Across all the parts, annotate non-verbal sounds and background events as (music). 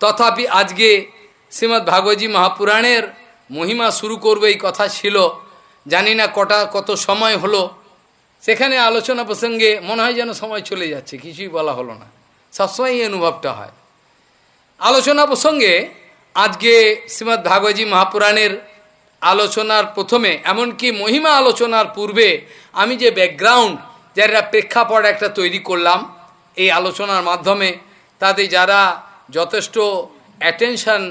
তথাপি আজকে শ্রীমৎ ভাগবতী মহাপুরাণের মহিমা শুরু করবে এই কথা ছিল। জানি না কটা, কত সময় হলো। সেখানে আলোচনা প্রসঙ্গে মনে হয় যেন সময় চলে যাচ্ছে, কিছুই বলা হলো না। সবসময় এই অনুভবটা হয়। আলোচনা প্রসঙ্গে আজকে শ্রীমৎ ভাগবতী মহাপুরাণের আলোচনার প্রথমে, এমনকি মহিমা আলোচনার পূর্বে আমি যে ব্যাকগ্রাউন্ড যারা প্রেক্ষাপট একটা তৈরি করলাম, এই আলোচনার মাধ্যমে, তাতে যারা যথেষ্ট অ্যাটেনশন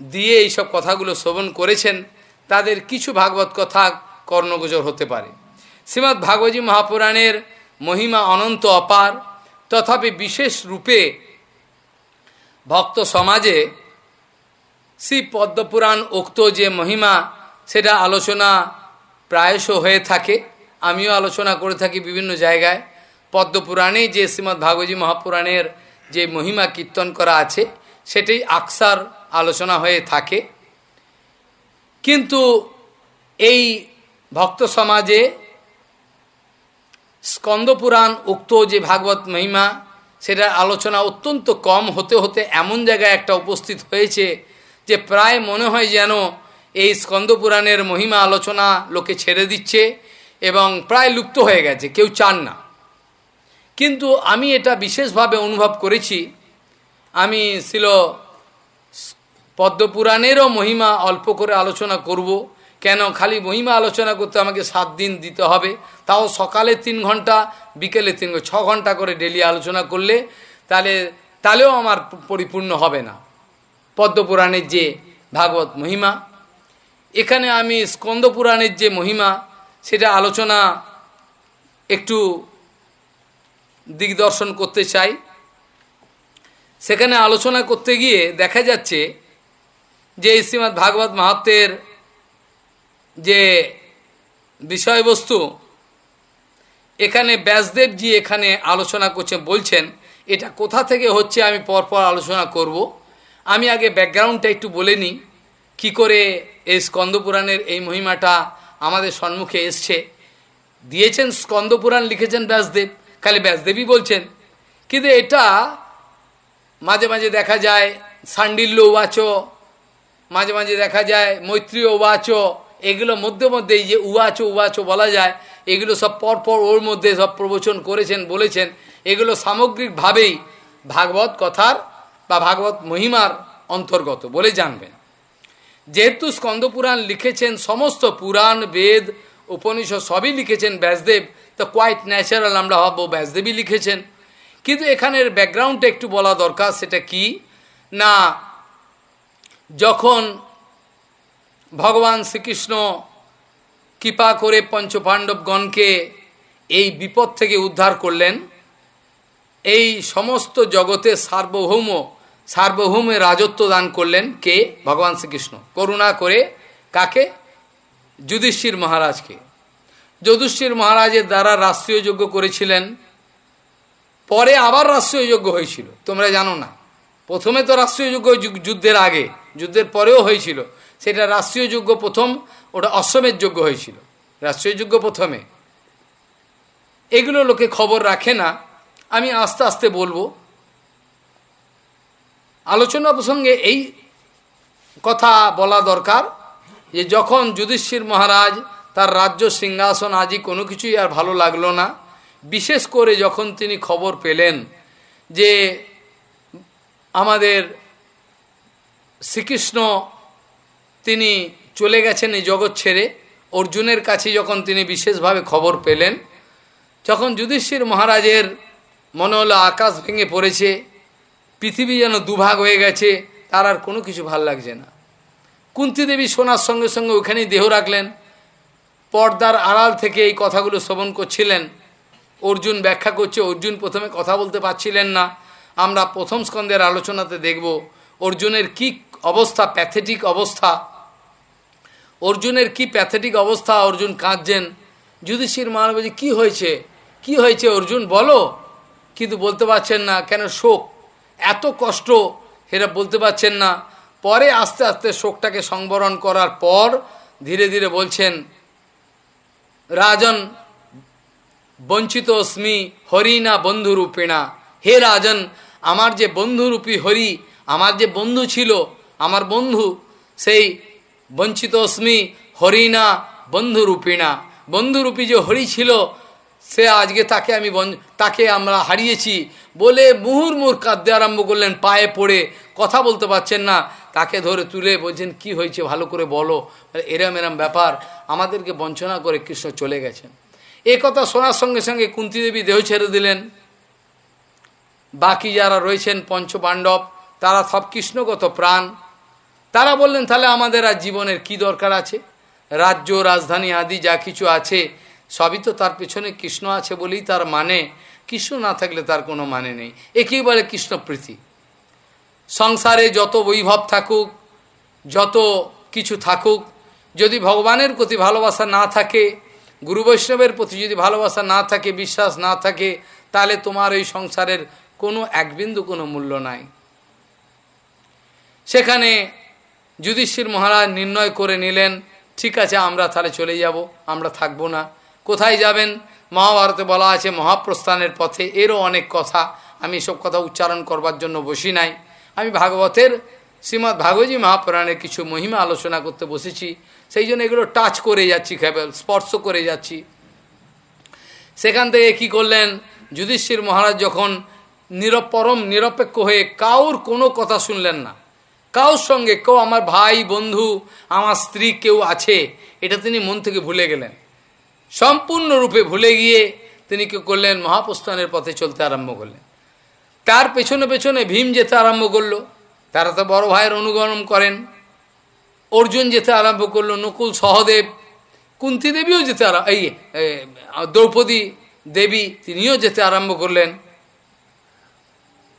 দিয়ে এইসব কথাগুলো শ্রবণ করেছেন, তাদের কিছু ভাগবত কথা কর্ণগোচর হতে পারে। শ্রীমৎ ভাগবতী মহাপুরাণের মহিমা অনন্ত অপার, তথাপি বিশেষ রূপে ভক্ত সমাজে শ্রী পদ্মপুরাণ উক্ত যে মহিমা, সেটা আলোচনা প্রায়শ হয়ে থাকে। আমিও আলোচনা করে থাকি বিভিন্ন জায়গায়। পদ্মপুরাণে যে শ্রীমদ্ ভাগবতী মহাপুরাণের যে মহিমা কীর্তন করা আছে সেটাই আকসার আলোচনা হয়ে থাকে। কিন্তু এই ভক্ত সমাজে স্কন্দপুরাণ উক্ত যে ভাগবত মহিমা সেটার আলোচনা অত্যন্ত কম হতে হতে এমন জায়গায় একটা উপস্থিত হয়েছে যে প্রায় মনে হয় যেন এই স্কন্দপুরাণের মহিমা আলোচনা লোকে ছেড়ে দিচ্ছে এবং প্রায় লুপ্ত হয়ে গেছে, কেউ চান না। কিন্তু আমি এটা বিশেষভাবে অনুভব করেছি। আমি ছিল পদ্মপুরাণেরও মহিমা অল্প করে আলোচনা করব। কেন? খালি মহিমা আলোচনা করতে আমাকে সাত দিন দিতে হবে। তাও সকালে তিন ঘণ্টা, বিকেলে তিন ঘণ্টা ছ ঘণ্টা করে ডেলি আলোচনা করলে তাহলে, তাহলেও আমার পরিপূর্ণ হবে না। পদ্মপুরাণের যে ভাগবত মহিমা, এখানে আমি স্কন্দপুরাণের যে মহিমা, সেটা আলোচনা একটু দিগদর্শন করতে চাই। সেখানে আলোচনা করতে গিয়ে দেখা যাচ্ছে যে শ্রীমৎ ভাগবত মাহাত্মের যে বিষয়বস্তু, এখানে ব্যাসদেবজি এখানে আলোচনা করছেন বলছেন, এটা কোথা থেকে হচ্ছে? আমি পরপর আলোচনা করব। আমি আগে ব্যাকগ্রাউন্ডটা একটু বলে নিই, কী করে এই স্কন্দপুরাণের এই মহিমাটা আমাদের সম্মুখে এসছে। দিয়েছেন, স্কন্দপুরাণ লিখেছেন ব্যাসদেব। খালি ব্যাসদেবী বলছেন, কিন্তু এটা মাঝে মাঝে দেখা যায়, সান্ডিল্য উবাচ মাঝে মাঝে দেখা যায়, মৈত্রী উবাচ এগুলো মধ্যে মধ্যে যে উবাচ উবাচ বলা যায়, এগুলো সব পরপর ওর মধ্যে সব প্রবচন করেছেন, বলেছেন, এগুলো সামগ্রিকভাবেই ভাগবত কথার বা ভাগবত মহিমার অন্তর্গত বলে জানবেন। যেহেতু স্কন্দপুরাণ লিখেছেন, সমস্ত পুরাণ, বেদ উপনিষদ সবই লিখেছেন ব্যাসদেব তো কোয়াইট ন্যাচারাল আমরা ভাববো ব্যাসদেবী লিখেছেন। কিন্তু এখানের ব্যাকগ্রাউন্ডটা একটু বলা দরকার, সেটা কি? না, যখন ভগবান শ্রীকৃষ্ণ কৃপা করে পঞ্চপাণ্ডবগণকে এই বিপদ থেকে উদ্ধার করলেন, এই সমস্ত জগতে সার্বভৌম, সার্বভৌমে রাজত্ব দান করলেন কে? ভগবান শ্রীকৃষ্ণ। করুণা করে কাকে? যুধিষ্ঠির মহারাজকে। যদুষ্ঠির মহারাজের দ্বারা রাষ্ট্রীয় যজ্ঞ করেছিলেন। পরে আবার রাষ্ট্রীয় যজ্ঞ হয়েছিল। তোমরা জানো না। প্রথমে তো রাষ্ট্রীয় যজ্ঞ যুদ্ধের আগে, যুদ্ধের পরেও হয়েছিল। সেটা রাষ্ট্রীয় যজ্ঞ প্রথম, ওটা অশ্বমের যজ্ঞ হয়েছিল। রাষ্ট্রীয় যজ্ঞ প্রথমে। এগুলো লোকে খবর রাখে না। আমি আস্তে আস্তে বলব। আলোচনা প্রসঙ্গে এই কথা বলা দরকার যে যখন যুধিষ্ঠির মহারাজ তার রাজ্য সিংহাসন আজই কোনো কিছুই আর ভালো লাগল না। বিশেষ করে যখন তিনি খবর পেলেন যে আমাদের শ্রীকৃষ্ণ তিনি চলে গেছেন এই জগৎ ছেড়ে, অর্জুনের কাছে যখন তিনি বিশেষভাবে খবর পেলেন যখন যুধিষ্ঠির মহারাজের মনে হলো আকাশ ভেঙে পড়েছে, পৃথিবী যেন দুভাগ হয়ে গেছে, তার আর কোনো কিছু ভালো লাগছে না। কুন্তি দেবী শোনার সঙ্গে সঙ্গে ওখানেই দেহ রাখলেন। পর্দার আড়াল থেকে এই কথাগুলো শ্রবণ করছিলেন। অর্জুন ব্যাখ্যা করছে, অর্জুন প্রথমে কথা বলতে পারছিলেন না। আমরা প্রথম স্কন্ধের আলোচনাতে দেখব অর্জুনের কি অবস্থা, প্যাথেটিক অবস্থা। অর্জুনের কি প্যাথেটিক অবস্থা, অর্জুন কাঁদছেন। যুধিষ্ঠির মহারাজ কি হয়েছে? কি হয়েছে অর্জুন? বলো। কিন্তু বলতে পারছেন না, কেন শোক? এত কষ্ট এরা বলতে পারছেন না। পরে আস্তে আস্তে শোকটাকে সংবরণ করার পর ধীরে ধীরে বলছেন রাজন বঞ্চিত অস্মি হরি না বন্ধুরূপেণা হে রাজন আমার যে বন্ধুরূপী হরি, আমার যে বন্ধু ছিল, আমার বন্ধু, সেই বঞ্চিত অস্মি হরিণা, বন্ধুরূপিণা। বন্ধুরূপী যে হরি ছিল সে আজকে তাকে আমি তাকে আমরা হারিয়েছি বলে মুহুর মুহুর কাঁদতে আরম্ভ করলেন, পায়ে পড়ে, কথা বলতে পারছেন না। তাকে ধরে তুলে বলছেন, কি হয়েছে? ভালো করে বলো। এরম এরম ব্যাপার। আমাদেরকে বঞ্চনা করে কৃষ্ণ চলে গেছেন। এ কথা শোনার সঙ্গে সঙ্গে কুন্তিদেবী দেহ ছেড়ে দিলেন। বাকি যারা রয়েছেন, পঞ্চপাণ্ডব, তারা সব কৃষ্ণগত প্রাণ। তারা বললেন, তাহলে আমাদের আর জীবনের কি দরকার আছে? রাজ্য, রাজধানী আদি যা কিছু আছে সবই তো তার পেছনে কৃষ্ণ আছে বলেই তার মানে। কৃষ্ণ না থাকলে তার কোনো মানে নেই। একেই বলে কৃষ্ণপ্রীতি। সংসারে যত বৈভব থাকুক, যত কিছু থাকুক, যদি ভগবানের প্রতি ভালোবাসা না থাকে, গুরু বৈষ্ণবের প্রতি যদি ভালোবাসা না থাকে, বিশ্বাস না থাকে, তাহলে তোমার এই সংসারের কোনো একবিন্দু কোনো মূল্য নাই। সেখানে যুধিষ্ঠির মহারাজ নির্ণয় করে নিলেন, ঠিক আছে, আমরা তাহলে চলে যাব, আমরা থাকব না। কোথায় যাবেন? মহাভারতে বলা আছে মহাপ্রস্থানের পথে। এরও অনেক কথা। আমি এসব কথা উচ্চারণ করবার জন্য বসি নাই। আমি ভাগবতের শ্রীমৎ ভাগবতী মহাপুরাণের কিছু মহিমা আলোচনা করতে বসেছি। সেই জন্য এগুলো টাচ করে যাচ্ছি, কেবল স্পর্শ করে যাচ্ছি। সেখান থেকে কি করলেন? যুধিষ্ঠির মহারাজ যখন নিরপরম নিরপেক্ষ হয়ে কাউর কোনো কথা শুনলেন না। কাউর সঙ্গে, কেউ আমার ভাই, বন্ধু, আমার স্ত্রী কেউ আছে, এটা তিনি মন থেকে ভুলে গেলেন। সম্পূর্ণরূপে ভুলে গিয়ে তিনি কি করলেন? মহাপ্রস্থানের পথে চলতে আরম্ভ করলেন। তার পেছনে পেছনে ভীম যেতে আরম্ভ করল। তারা তো বড় ভাইয়ের অনুগমন করেন। অর্জুন যেতে আরম্ভ করল, নকুল, সহদেব, কুন্তি দেবীও যেতে এই দ্রৌপদী দেবী তিনিও যেতে আরম্ভ করলেন।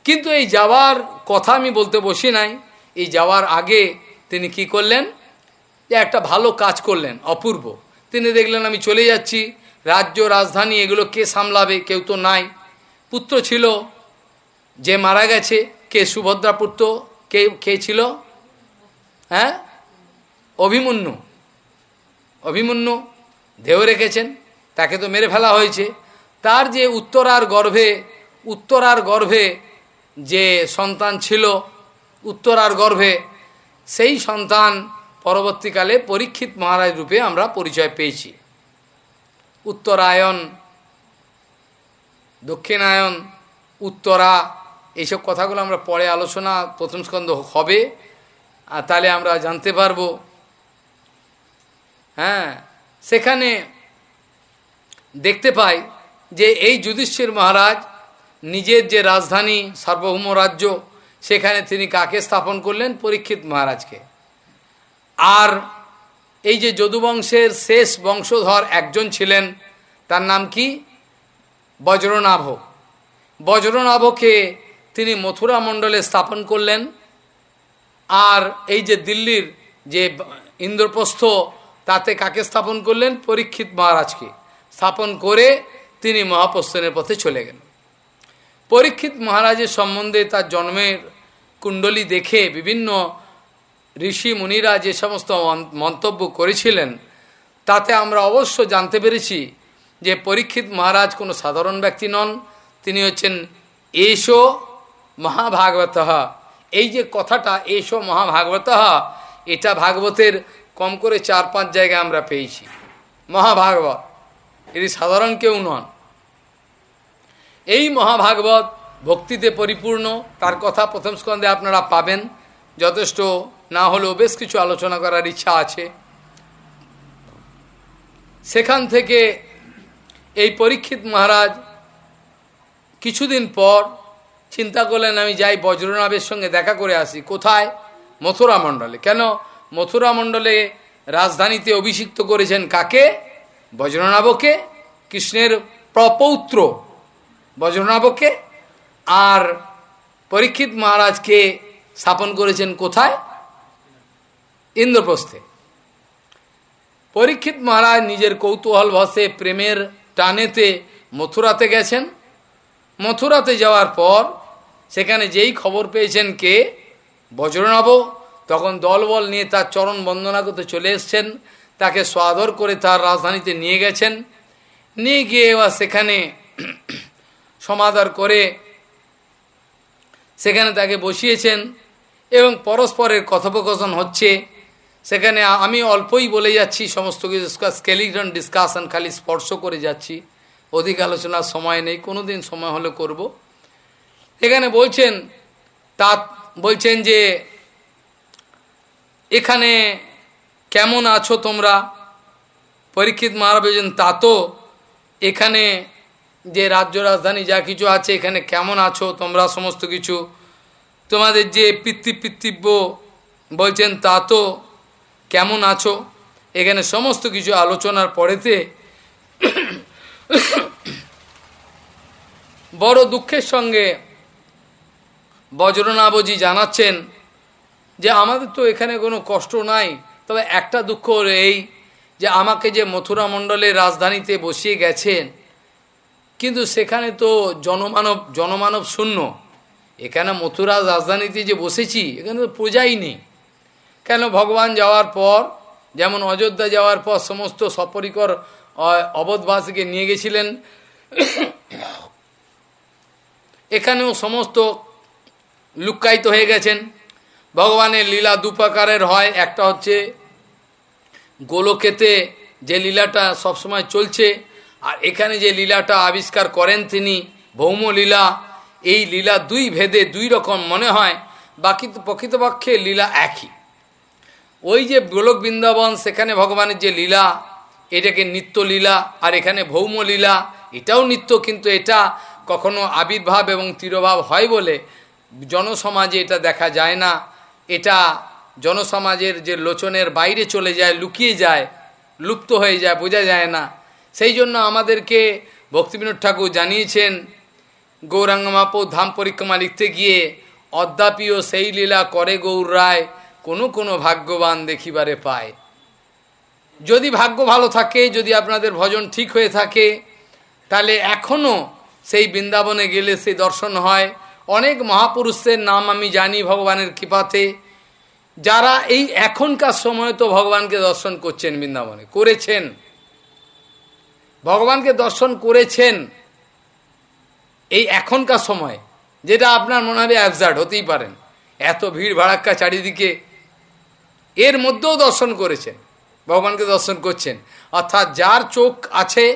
কিন্তু এই যাওয়ার কথা আমি বলতে বসি নাই। এই যাওয়ার আগে তিনি কি করলেন? যে একটা ভালো কাজ করলেন, অপূর্ব। তিনি দেখলেন, আমি চলে যাচ্ছি। রাজ্য, রাজধানী, এগুলো কে সামলাবে? কেউ তো নাই। পুত্র ছিল, যে মারা গেছে, কে সুভদ্রা পুত্র, কে কে ছিল? হ্যাঁ? অভিমন্যু। অভিমন্যু দেহ রেখেছেন, তাকে তো মেরে ফেলা হয়েছে। তার যে উত্তরার গর্ভে উত্তরার গর্ভে যে সন্তান ছিল উত্তরার গর্ভে, সেই সন্তান পরবর্তীকালে পরীক্ষিত মহারাজ রূপে আমরা পরিচয় পেয়েছি। উত্তরায়ণ দক্ষিণায়ন উত্তরা, এইসব কথাগুলো আমরা পরে আলোচনা, প্রথম স্কন্ধ হবে। আর তাহলে আমরা জানতে পারব। হ্যাঁ সেখানে দেখতে পাই যে এই যুধিষ্ঠির মহারাজ নিজের যে রাজধানী, সার্বভৌম রাজ্য, সেখানে তিনি কাকে স্থাপন করলেন? পরীক্ষিত মহারাজকে। আর এই যে যদুবংশের শেষ বংশধর একজন ছিলেন, তার নাম কি? বজ্রনাভ। বজ্রনাভকে তিনি মথুরা মণ্ডলে স্থাপন করলেন। আর এই যে দিল্লির যে ইন্দ্রপ্রস্থ, তাতে কাকে স্থাপন করলেন? পরীক্ষিত মহারাজকে। স্থাপন করে তিনি মহাপ্রস্থানের পথে চলে গেলেন। পরীক্ষিত মহারাজের সম্বন্ধে তার জন্মের কুণ্ডলী দেখে বিভিন্ন ঋষি মুনিরা যে সমস্ত মন্তব্য করেছিলেন, তাতে আমরা অবশ্য জানতে পেরেছি যে পরীক্ষিত মহারাজ কোনো সাধারণ ব্যক্তি নন, তিনি হচ্ছেন এসো মহাভাগবত। এই যে কথাটা এসো মহাভাগবত, এটা ভাগবতের কম করে চার পাঁচ জায়গায় আমরা পেয়েছি। মহাভাগবত, এটি সাধারণ কেউ নন। এই মহাভাগবত ভক্তিতে পরিপূর্ণ, তার কথা প্রথম স্কন্ধে আপনারা পাবেন, যথেষ্ট না হলেও বেশ কিছু আলোচনা করার ইচ্ছা আছে। সেখান থেকে এই পরীক্ষিত মহারাজ কিছুদিন পর চিন্তা করলেন, আমি যাই বজ্রনাভের সঙ্গে দেখা করে আসি। কোথায়? মথুরা মণ্ডলে। কেন? মথুরা মণ্ডলে রাজধানীতে অভিষিক্ত করেছেন কাকে? বজ্রনাভকে? কৃষ্ণের প্রপৌত্র বজ্রনাভকে? আর পরীক্ষিত মহারাজকে স্থাপন করেছেন কোথায়? ইন্দ্রপ্রস্থে। পরীক্ষিত মহারাজ নিজের কৌতূহল ভসে প্রেমের টানেতে মথুরাতে গেছেন। মথুরাতে যাওয়ার পর সেখানে যেই খবর পেয়েছেন কে? বজ্রনব। তখন দলবল নিয়ে তার চরণ বন্দনা করতে চলে এসছেন। তাকে স্বাদর করে তার রাজধানীতে নিয়ে গেছেন। নিয়ে গিয়ে এবার সেখানে সমাদর করে সেখানে তাকে বসিয়েছেন এবং পরস্পরের কথোপকথন হচ্ছে। সেখানে আমি অল্পই বলে যাচ্ছি সমস্ত কিছু। স্কেলিটন ডিসকাশন খালি স্পর্শ করে যাচ্ছি। অধিক আলোচনার সময় নেই কোনো দিন সময় হলে করব। এখানে বলছেন, তা বলছেন যে, এখানে কেমন আছো তোমরা? পরীক্ষিত মহারাজ বলছেন, তা তো এখানে যে রাজ্য রাজধানী যা কিছু আছে, এখানে কেমন আছো তোমরা সমস্ত কিছু? তোমাদের যে পিতৃ পিতৃব্য বলছেন, তা তো কেমন আছো? এখানে সমস্ত কিছু আলোচনার পরেতে বড় দুঃখের সঙ্গে বজ্রনাবজি জানাচ্ছেন যে আমাদের তো এখানে কোনো কষ্ট নাই, তবে একটা দুঃখ এই যে আমাকে যে মথুরা মণ্ডলের রাজধানীতে বসিয়ে গেছেন, কিন্তু সেখানে তো জনমানব জনমানব শূন্য। এখানে মথুরা রাজধানীতে যে বসেছি, এখানে তো প্রজাই নেই। কেন ভগবান যাওয়ার পর, যেমন অযোধ্যা যাওয়ার পর সমস্ত সপরিকর অবধবাসীকে নিয়ে গেছিলেন। এখানেও সমস্ত লুক্কায়িত হয়ে গেছেন। ভগবানের লীলা দুপ্রকারের হয়। একটা হচ্ছে গোলকেতে যে লীলাটা সবসময় চলছে, আর এখানে যে লীলাটা আবিষ্কার করেন তিনি ভৌম লীলা এই লীলা দুই ভেদে দুই রকম মনে হয়। বাকি প্রকৃতপক্ষে লীলা একই। ওই যে গোলক বৃন্দাবন, সেখানে ভগবানের যে লীলা, এটাকে নিত্য লীলা, আর এখানে ভৌম লীলা, এটাও নিত্য, কিন্তু এটা কখনো আবির্ভাব এবং তিরোভাব হয় বলে জনসমাজে এটা দেখা যায় না। এটা জনসমাজের যে লোচনের বাইরে চলে যায়, লুকিয়ে যায়, লুপ্ত হয়ে যায়, বোঝা যায় না। সেই জন্য আমাদেরকে ভক্তিবিনোদ ঠাকুর জানিয়েছেন, গৌরাঙ্গমাপ ধাম পরিক্রমা লিখতে গিয়ে অদ্যাপিও সেই লীলা করে গৌর রায়। কোনো কোনো ভাগ্যবান দেখিবারে পায়। যদি ভাগ্য ভালো থাকে, যদি আপনাদের ভজন ঠিক হয়ে থাকে, তাহলে এখনও সেই বৃন্দাবনে গেলে সেই দর্শন হয়। অনেক মহাপুরুষের নাম আমি জানি ভগবানের কৃপাতে, যারা এই এখনকার সময় তো ভগবানকে দর্শন করছেন বৃন্দাবনে, করেছেন। ভগবানকে দর্শন করেছেন এই এখনকার সময়, যেটা আপনার মনে হবে অ্যাবজার্ড হতেই পারেন। এত ভিড় ভাড়াক্কা চারিদিকে এর মধ্যেও দর্শন করেছেন, ভগবানকে দর্শন করছেন। অর্থাৎ যার চোখ আছে,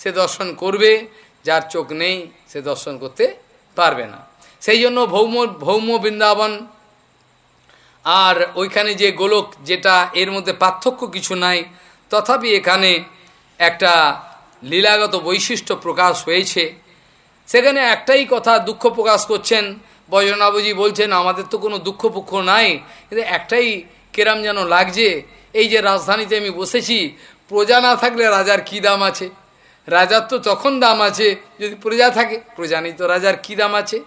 সে দর্শন করবে, যার চোখ নেই, সে দর্শন করতে পারবে না। সেই জন্য ভৌম ভৌম বৃন্দাবন আর ওইখানে যে গোলক, যেটা এর মধ্যে পার্থক্য কিছু নাই, তথাপি এখানে একটা লীলাগত বৈশিষ্ট্য প্রকাশ হয়েছে। সেখানে একটাই কথা দুঃখ প্রকাশ করছেন। বজনাবুজি বলছেন, আমাদের তো কোনো দুঃখ পুক্ষ নাই। কিন্তু একটাই কেরাম যেন লাগছে? এই যে রাজধানীতে আমি বসেছি, প্রজা না থাকলে রাজার কি দাম আছে? রাজার তো তখন দাম আছে, যদি প্রজা থাকে প্রজা নেই তো রাজার কি দাম আছে?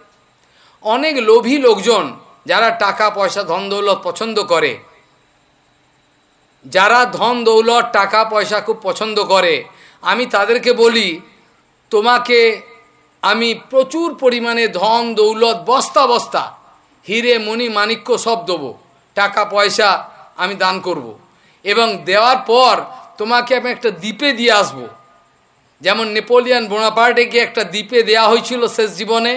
অনেক লোভী লোকজন যারা টাকা, পয়সা, ধন, দৌলত পছন্দ করে, যারা ধন, দৌলত, টাকা, পয়সা খুব পছন্দ করে, আমি তাদেরকে বলি, তোমাকে আমি প্রচুর পরিমাণে ধন, দৌলত, বস্তা বস্তা, হিরে, মণি, মাণিক্য সব দেবো। টাকা, পয়সা আমি দান করব। এবং দেওয়ার পর তোমাকে আমি একটা দ্বীপে দিয়ে আসব। যেমন নেপোলিয়ান বোনাপার্টেকে একটা দ্বীপে দেয়া হয়েছিল শেষ জীবনে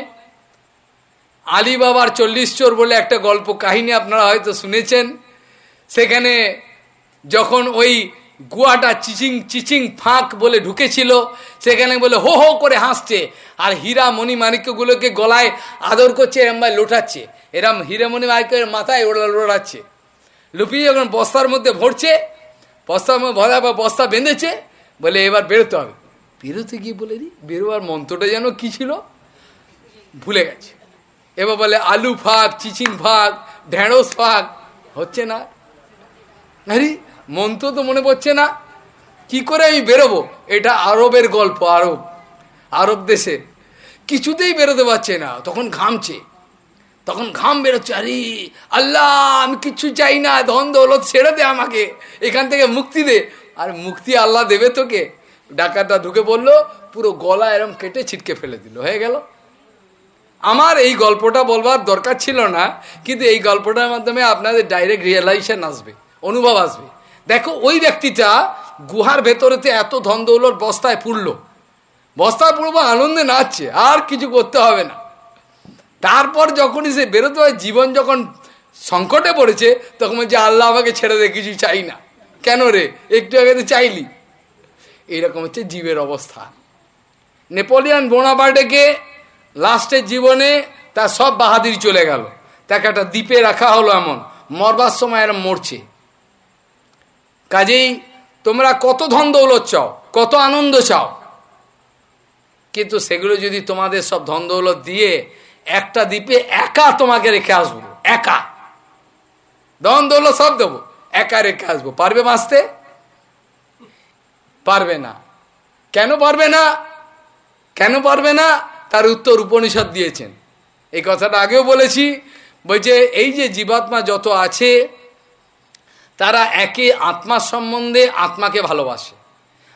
আলিবাবার চল্লিশ চোর বলে একটা গল্প কাহিনী আপনারা হয়তো শুনেছেন সেখানে যখন ওই গুয়াটা চিচিং চিচিং, ফাঁক বলে ঢুকেছিল, সেখানে বলে হো হো করে হাসছে আর হীরা মণি মাণিক্যগুলোকে গলায় আদর করছে ভাই লোটাচ্ছে এরম হিরেমণি মাণিক্যের মাথায় ওরা লোটাচ্ছে লুপিয়ে যখন বস্তার মধ্যে ভরছে, বস্তার মধ্যে ভরা বা বস্তা বেঁধেছে, বলে এবার বেরোতে হবে। বেরোতে গিয়ে বলে দি, বেরোবার মন্ত্রটা যেন কি ছিল? ভুলে গেছে। এবার বলে আলু ফাঁক, চিচিং ফাঁক, ঢেঁড়স ফাঁক, হচ্ছে না। আরে, মন্ত্র তো মনে পড়ছে না। কি করে আমি বেরোবো? এটা আরবের গল্প, আরব। আরব দেশে কিছুতেই বেরোতে পারছে না, তখন ঘামছে। তখন ঘাম বেরোচ্ছে, আরে আল্লাহ, আমি কিচ্ছু চাই না, ধন দৌলত ছেড়ে দে আমাকে, এখান থেকে মুক্তি দে। আর মুক্তি আল্লাহ দেবে তোকে। ডাকাতটা ঢুকে পড়ল, পুরো গলা এরম কেটে ছিটকে ফেলে দিল, হয়ে গেল। আমার এই গল্পটা বলবার দরকার ছিল না, কিন্তু এই গল্পটার মাধ্যমে আপনাদের ডাইরেক্ট রিয়েলাইজেশন আসবে, অনুভব আসবে। দেখো, ওই ব্যক্তিটা গুহার ভেতরেতে এত ধন দৌলর বস্তায় পুড়লো। বস্তায় পুরবো আনন্দে নাচছে, আর কিছু করতে হবে না। তারপর যখনই সে বেরোতে হয়, জীবন যখন সংকটে পড়েছে, তখন বলছে, আল্লাহ আমাকে ছেড়ে দে, কিছু চাই না। কেন রে? একটু আগে তো চাইলি। এইরকম হচ্ছে জীবের অবস্থা। নেপোলিয়ান বোনাপার্টেকে লাস্টের জীবনে তার সব বাহাদির চলে গেল। তাকে একটা দ্বীপে রাখা হলো এমন। মরবার সময় এরম মরছে। কাজেই তোমরা কত ধন দৌলত চাও, কত আনন্দ চাও, কিন্তু সেগুলো যদি তোমাদের সব ধন দৌলত দিয়ে একটা দ্বীপে একা তোমাকে রেখে আসব, একা। দন দৌলত সব দেবো, একা রেখে আসব। পারবে বাঁচতে? পারবে না। কেন পারবে না? কেন পারবে না? তার উত্তর উপনিষদ দিয়েছেন। এই কথাটা আগেও বলেছি, বলছে এই যে জীবাত্মা যত আছে, তারা একে আত্মার সম্বন্ধে আত্মাকে ভালোবাসে।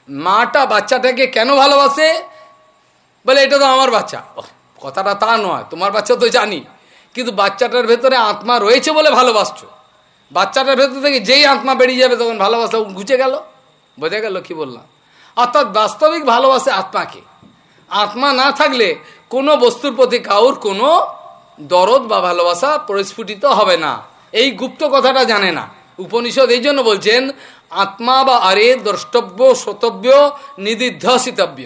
মাটা বাচ্চাটাকে কেন ভালোবাসে? বলে এটা তো আমার বাচ্চা। কথাটা তা নয়, তোমার বাচ্চা তো জানি। কিন্তু বাচ্চাটার ভেতরে আত্মা রয়েছে বলে ভালোবাসছো। বাচ্চাটার ভেতর থেকে যেই আত্মা বেরিয়ে যাবে তখন ভালোবাসা ঘুচে গেল, বোঝা গেল কি বললাম? অর্থাৎ বাস্তবিক ভালোবাসে আত্মাকে। আত্মা না থাকলে কোনো বস্তুর প্রতি কাউর কোনো দরদ বা ভালোবাসা পরিস্ফুটিত হবে না। এই গুপ্ত কথাটা জানে না। উপনিষদ এই জন্য বলছেন, আত্মা বা আরে দ্রষ্টব্য শ্রোতব্য নিদিধ্বসিতব্য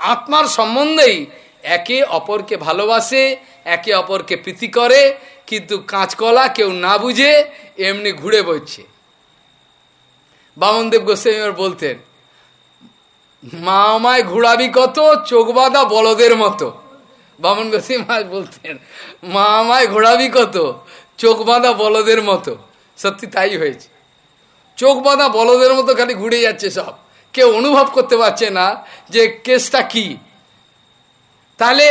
আত্মার সম্বন্ধেই একে অপরকে ভালোবাসে, একে অপরকে প্রীতি করে, কিন্তু কাঁচকলা কেউ না বুঝে এমনি ঘুরে বইছে। বামনদেব গোস্বামী বলতেন, মা আমায় ঘুরাবি কত, চোখ বাঁধা বলদের মতো। বামন গোস্বামী বলতেন, মা আমায় ঘোরাবি কত, চোখ বাঁধা বলদের মতো। সত্যি তাই হয়েছে। চোখ বাঁধা বলদের মতো খালি ঘুরে যাচ্ছে সব। কেউ অনুভব করতে পারছে না যে কেসটা কি। তাহলে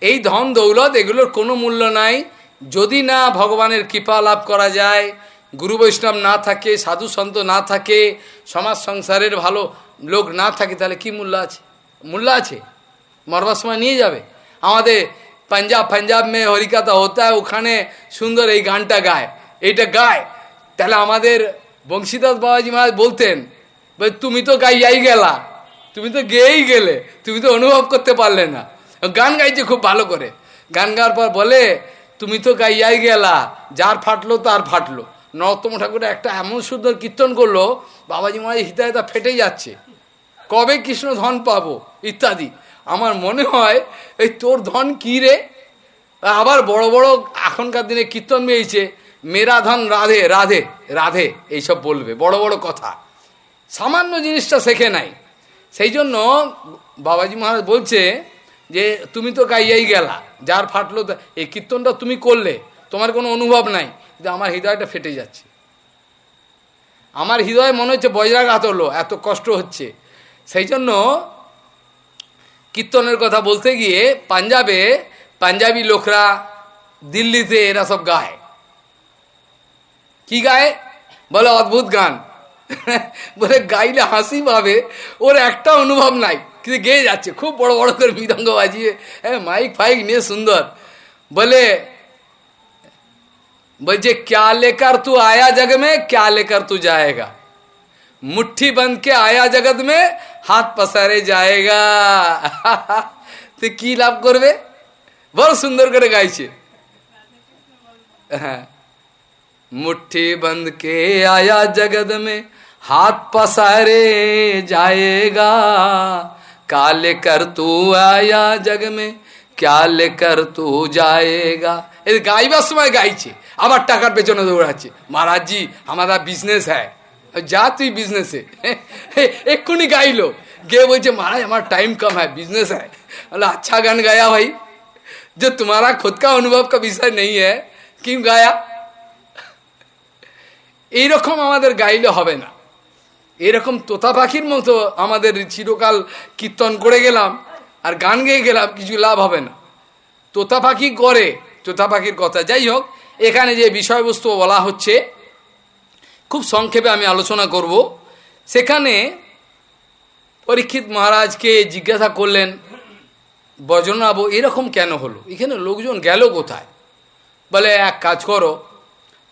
এই ধন দৌলত এগুলোর কোনো মূল্য নাই। যদি না ভগবানের কৃপা লাভ করা যায়, গুরু বৈষ্ণব না থাকে, সাধু সন্ত না থাকে, সমাজ সংসারের ভালো লোক না থাকে, তাহলে কি মূল্য আছে? মূল্য আছে। মরবার সময় নিয়ে যাবে। আমাদের পাঞ্জাব পাঞ্জাব মেয়ে হরিকাতা হতা ওখানে সুন্দর এই গানটা গায়। এইটা গায়। তাহলে আমাদের বংশীদাস বাবাজি মহারাজ বলতেন তুমি তো গাইয়াই গেলা। তুমি তো গেয়েই গেলে। তুমি তো অনুভব করতে পারলে না। গান গাইছে খুব ভালো করে। গান গাওয়ার পর বলে, তুমি তো গাইয়াই গেলা, যার ফাটলো তার ফাটলো। নরোত্তম ঠাকুর একটা এমন সুন্দর কীর্তন করল, বাবাজি মহারাজ হৃদয়তা ফেটে যাচ্ছে। কবে কৃষ্ণ ধন পাবো? ইত্যাদি। আমার মনে হয়, এই তোর ধন কী রে? আবার বড় বড় এখনকার দিনে কীর্তন বেরিয়েছে, মেরা ধন রাধে রাধে রাধে, এইসব বলবে, বড় বড় কথা। সামান্য জিনিসটা শেখে নাই। সেই জন্য বাবাজি মহারাজ বলছে যে তুমি তো গাইয়াই গেলা, যার ফাটলো এই কীর্তনটা তুমি করলে, তোমার কোনো অনুভব নাই, কিন্তু আমার হৃদয়টা ফেটে যাচ্ছে। আমার হৃদয় মনে হচ্ছে বজ্রাঘাত হলো এত কষ্ট হচ্ছে। সেই জন্য কীর্তনের কথা বলতে গিয়ে পাঞ্জাবে পাঞ্জাবি লোকরা দিল্লিতে এরা সব গায়। কি গায়? বলে অদ্ভুত গান। (laughs) বলে গাইলে হাসি পাবে, ওর একটা অনুভব নাই। কিন্তু গেয়ে যাচ্ছে খুব বড় বড় করে মৃদঙ্গ বাজিয়ে হ্যাঁ মাইক ফাইক নিয়ে সুন্দর বলে বলছে क्या लेकर तू आया जग में क्या लेकर तू जाएगा मुट्ठी बंद के आया जगत में হাত পসারে জায়গা তুই কি লাভ করবে বড় সুন্দর করে গাইছে হ্যাঁ মুঠি বন্ধ কে আয়া জগত মে হাত পসারে जाएगा काले कर तू आया जग में क्या लेकर तू जाएगा এই গাইবার সময় গাইছে আবার টাকার পেছনে দৌড়াচ্ছে মহারাজজি আমারা বিজনেস হ্যাঁ যা তুই বিজনেসে এক্ষুনি গাইলো गए बोलते महाराज हमारा टाइम कम है बिजनेस है बोला अच्छा गान गाया भाई जो तुम्हारा खुद का अनुभव का विषय नहीं है क्यों गाया (laughs) এইরকম আমাদের গাইলে হবে না এরকম তোতা পাখির মতো আমাদের চিরকাল কীর্তন করে গেলাম, আর গান গেয়ে গেলাম, কিছু লাভ হবে না। তোতা পাখি করে, তোতা পাখির কথা। যাই হোক, এখানে যে বিষয়বস্তু বলা হচ্ছে, খুব সংক্ষেপে আমি আলোচনা করব। সেখানে পরীক্ষিত মহারাজকে জিজ্ঞাসা করলেন বজ্রনাভ এরকম কেন হলো? এখানে লোকজন গেল কোথায়? বলে, এক কাজ করো,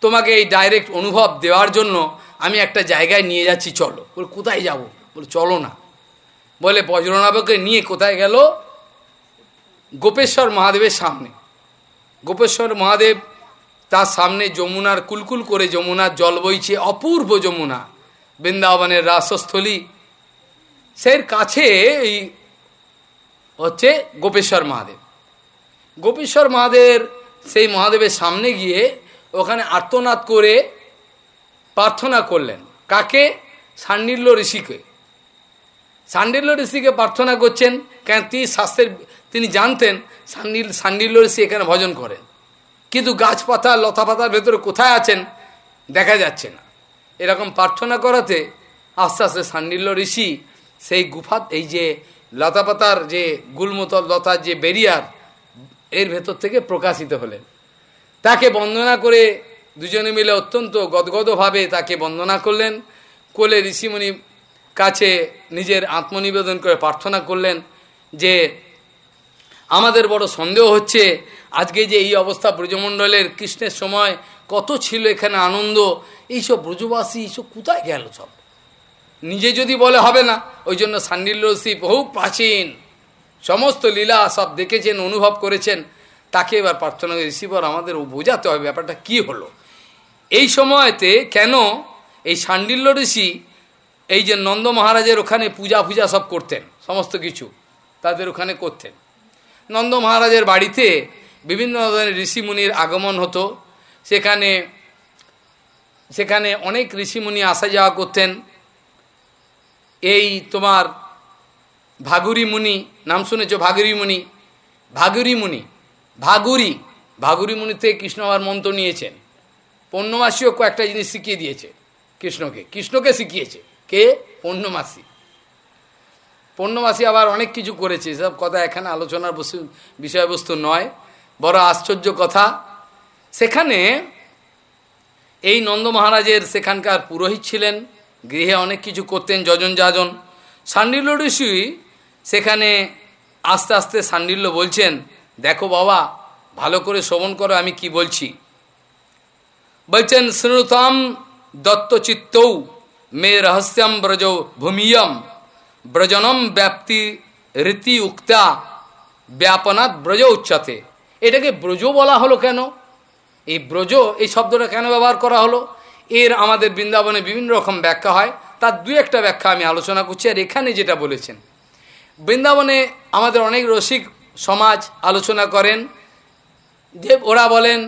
তোমাকে এই ডাইরেক্ট অনুভব দেওয়ার জন্য আমি একটা জায়গায় নিয়ে যাচ্ছি, চলো। বলে, কোথায় যাব? বলে, চলো না। বলে, বজ্রনাভকে নিয়ে কোথায় গেল? গোপেশ্বর মহাদেবের সামনে। গোপেশ্বর মহাদেব তার সামনে যমুনার কুলকুল করে, যমুনার জল বইছে, অপূর্ব যমুনা, বৃন্দাবনের রাসস্থলী। সের কাছে এই হচ্ছে গোপেশ্বর মহাদেব। গোপেশ্বর মহাদেবের সেই মহাদেবের সামনে গিয়ে ওখানে আর্তনাদ করে প্রার্থনা করলেন। কাকে? সান্ডিল্য ঋষিকে। সান্ডিল্য ঋষিকে প্রার্থনা করছেন কেন? তিনি শাস্ত্রের, তিনি জানতেন সান্ডিল সান্ডিল্য ঋষি এখানে ভজন করেন। কিন্তু গাছপাতা লতা পাতার ভেতরে কোথায় আছেন? দেখা যাচ্ছে না। এরকম প্রার্থনা করাতে আস্তে আস্তে সান্ডিল্য ঋষি সেই গুফা, এই যে লতা পাতার যে গুলমতল লতার যে বেরিয়ার, এর ভেতর থেকে প্রকাশিত হলেন। তাকে বন্দনা করে দুজনে মিলে অত্যন্ত গদগদভাবে তাকে বন্দনা করলেন। কোলে ঋষিমণি কাছে নিজের আত্মনিবেদন করে প্রার্থনা করলেন যে, আমাদের বড় সন্দেহ হচ্ছে আজকে যে এই অবস্থা ব্রজমণ্ডলের কৃষ্ণের সময়, কত ছিল এখানে আনন্দ, এইসব ব্রজবাসী এইসব কোথায় গেল সব? নিজে যদি বলে হবে না, ওই জন্য সান্ডিল্যসী বহু প্রাচীন, সমস্ত লীলা সব দেখেছেন, অনুভব করেছেন, তাকে এবার প্রার্থনা ঋষিবর আমাদের বোঝাতে হবে ব্যাপারটা কি হলো? এই সময়তে কেন এই সান্ডিল্য ঋষি, এই যে নন্দ মহারাজের ওখানে পূজা ফুজা সব করতেন, সমস্ত কিছু তাদের ওখানে করতেন। নন্দ মহারাজের বাড়িতে বিভিন্ন ধরনের ঋষিমুনির আগমন হতো। সেখানে সেখানে অনেক ঋষিমুনি আসা যাওয়া করতেন। এই তোমার ভাগুরি মুনি, নাম শুনেছ? ভাগুরি মুনি ভাগুরি মুনি, ভাগুরি ভাগুরি মুনি থেকে কৃষ্ণ আবার মন্ত্র নিয়েছেন। পণ্যমাসীও কয়েকটা জিনিস শিখিয়ে দিয়েছে কৃষ্ণকে। কৃষ্ণকে শিখিয়েছে। কে? পণ্যমাসী। পণ্যমাসী আবার অনেক কিছু করেছে। সব কথা এখানে আলোচনার বস্তু বিষয়বস্তু নয়। বড় আশ্চর্য কথা। সেখানে এই নন্দ মহারাজের সেখানকার পুরোহিত ছিলেন। গৃহে অনেক কিছু করতেন যজন যাজন। সান্ডিল্য ঋষি সেখানে আস্তে আস্তে সান্ডিল্য বলছেন, দেখো বাবা, ভালো করে শ্রবণ করো, আমি কি বলছি? বলছেন শ্রীণুতাম দত্তচিত্তৌ মে রহস্যম ব্রজ ভূমিয়ম ব্রজনম ব্যাপ্তি রীতি উক্তা ব্যাপনাৎ ব্রজ উচ্চতে এটাকে ব্রজ বলা হলো কেন এই ব্রজ এই শব্দটা কেন ব্যবহার করা হলো এর আমাদের বৃন্দাবনে বিভিন্ন রকম ব্যাখ্যা হয়। তার দু একটা ব্যাখ্যা আমি আলোচনা করছি, আর এখানে যেটা বলেছেন। বৃন্দাবনে আমাদের অনেক রসিক সমাজ আলোচনা করেন, যে ওরা বলেন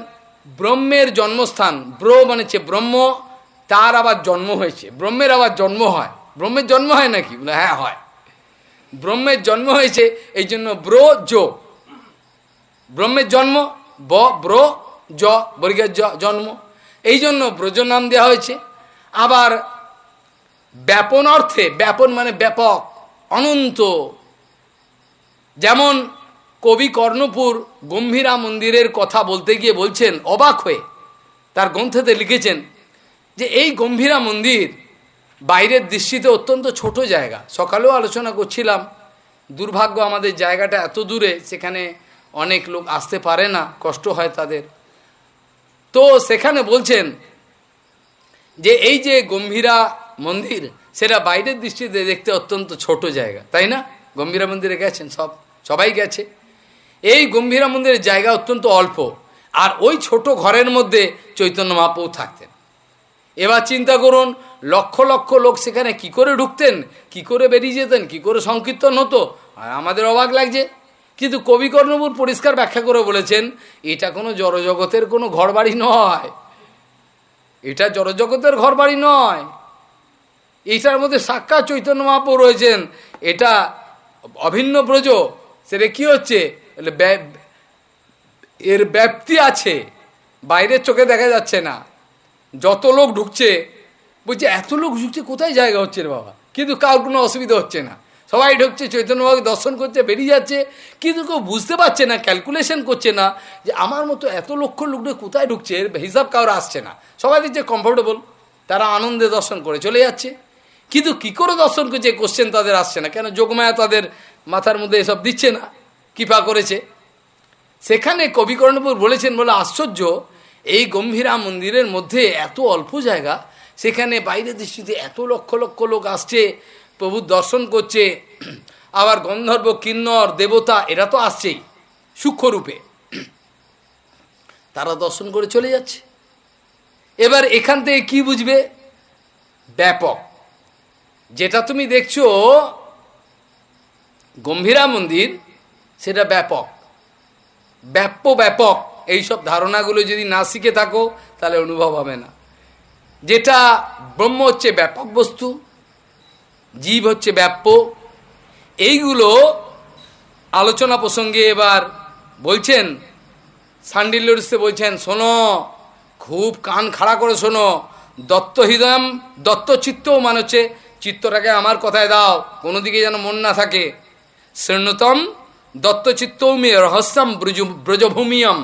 ব্রহ্মের জন্মস্থান, ব্র মানেছে ব্রহ্ম, তার আবার জন্ম হয়েছে। ব্রহ্মের আবার জন্ম হয়। ব্রহ্মের জন্ম হয় নাকি? বলে হ্যাঁ হয়। ব্রহ্মের জন্ম হয়েছে, এই জন্য ব্র জো ব্রহ্মের জন্ম, ব, ব্র, জ, বর্গের জন্ম। এই জন্য ব্রজ নাম দেওয়া হয়েছে। আবার ব্যাপন অর্থে, ব্যাপন মানে ব্যাপক, অনন্ত। যেমন কবি কর্ণপুর গম্ভীরা মন্দিরের কথা বলতে গিয়ে বলছেন, অবাক হয়ে তার গ্রন্থেতে লিখেছেন যে এই গম্ভীরা মন্দির বাইরের দৃষ্টিতে অত্যন্ত ছোট জায়গা। সকালেও আলোচনা করছিলাম, দুর্ভাগ্য আমাদের জায়গাটা এত দূরে, সেখানে অনেক লোক আসতে পারে না, কষ্ট হয় তাদের। তো সেখানে বলছেন যে এই যে গম্ভীরা মন্দির, সেটা বাইরের দৃষ্টিতে দেখতে অত্যন্ত ছোট জায়গা, তাই না? গম্ভীরা মন্দিরে গেছেন সব, সবাই গেছে। এই গম্ভীরা মন্দিরের জায়গা অত্যন্ত অল্প, আর ওই ছোট ঘরের মধ্যে চৈতন্য মহাপ্রভু থাকতেন। এবার চিন্তা করুন, লক্ষ লক্ষ লোক সেখানে কি করে ঢুকতেন, কি করে বেরিয়ে যেতেন, কি করে সংকীর্তন হতো, আর আমাদের অবাক লাগছে। কিন্তু কবি কর্ণপুর পরিষ্কার ব্যাখ্যা করে বলেছেন, এটা কোনো জড়জগতের কোনো ঘর বাড়ি নয়। এটা জড়জগতের ঘর বাড়ি নয়। এইটার মধ্যে সাক্ষাৎ চৈতন্য মহাপুর রয়েছেন। এটা অভিন্ন ব্রজ। সেটা কি হচ্ছে? এর ব্যাপ্তি আছে। বাইরের চোখে দেখা যাচ্ছে না। যত লোক ঢুকছে, বলছে, এত লোক ঢুকছে, কোথায় জায়গা হচ্ছে রে বাবা? কিন্তু কার কোনো অসুবিধা হচ্ছে না। সবাই ঢুকছে চৈতন্যবাবু দর্শন করছে, বেরিয়ে যাচ্ছে। কিন্তু কেউ বুঝতে পারছে না ক্যালকুলেশন করছে না যে আমার মতো এত লক্ষ লোক কোথায় ঢুকছে হিসাব কারোর আসছে না। সবাই দিচ্ছে কমফোর্টেবল তারা আনন্দে দর্শন করে চলে যাচ্ছে। কিন্তু কি করে দর্শন করছে কোশ্চেন তাদের আসছে না। কেন যোগমায়া তাদের মাথার মধ্যে এসব দিচ্ছে না? কৃপা করেছে। সেখানে কবিকর্ণপুর বলেছেন, বলে আশ্চর্য, এই গম্ভীরা মন্দিরের মধ্যে এত অল্প জায়গা, সেখানে বাইরে দৃষ্টিতে এত লক্ষ লক্ষ লোক আসছে প্রভু দর্শন করছে, (clears throat) আবার গন্ধর্ব, কিন্নর, দেবতা, এরা তো আসছেই, সূক্ষ্মরূপে। তারা দর্শন করে চলে যাচ্ছে। এবার এখান থেকে কি বুঝবে? ব্যাপক। যেটা তুমি দেখছ, গম্ভীরা মন্দির সেটা ব্যাপক। ব্যাপ্য ব্যাপক। এইসব ধারণাগুলো যদি না শিখে থাকো, তাহলে অনুভব হবে না। যেটা ব্রহ্ম হচ্ছে ব্যাপক বস্তু, জীব হচ্ছে ব্যাপ্য। এইগুলো আলোচনা প্রসঙ্গে এবার বলছেন সান্ডিল্যরিসে বলছেন, শোনো, খুব কান খাড়া করে শোনো। দত্ত হৃদয়ম, দত্ত চিত্তও মানে হচ্ছে, চিত্তটাকে আমার কথায় দাও, কোনো দিকে যেন মন না থাকে। শৃণুতম দত্তচিত্তৌমি, রহস্যম, ব্রজ, ব্রজভূমিয়ম।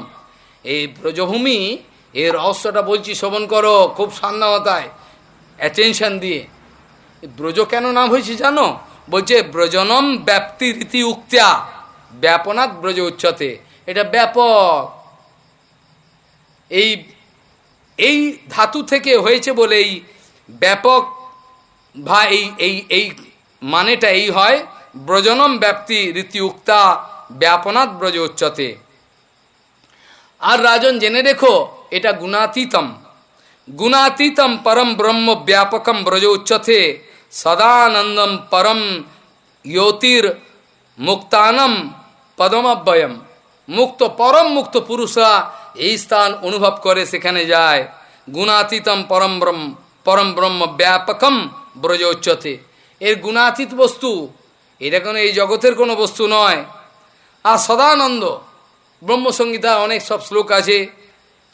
এই ব্রজভূমি, এই রহস্যটা বলছি শ্রবণ করো, খুব সান্নামতায় অ্যাটেনশন দিয়ে। ব্রজ কেন নাম হয়েছে জানো? বলছে, ব্রজনম ব্যাপ্তি রীতি উক্তা ব্যাপনাথ ব্রজ উচ্চতে। এটা ব্যাপক। এই এই ধাতু থেকে হয়েছে বলে এই ব্যাপক বা এই এই এই মানেটা এই হয় ব্রজনম ব্যাপ্তি রীতি উক্তা ব্যাপনাথ ব্রজ উচ্চতে। আর রাজন জেনে রেখো, এটা গুণাতীতম। গুণাতীতম পরম ব্রহ্ম ব্যাপকম ব্রজ উচ্চতে, সদানন্দম পরম জ্যোতির মুক্তানম পদমব্যয়ম। মুক্ত পরম মুক্ত পুরুষরা এই স্থান অনুভব করে সেখানে যায়। গুণাতীতম পরম ব্রহ্ম পরম ব্রহ্ম ব্যাপকম ব্রজ উচ্চতে। এর গুণাতীত বস্তু এটা কোনো, এই জগতের কোনো বস্তু নয়। আর সদানন্দ ব্রহ্মসংগীতা অনেক সব শ্লোক আছে।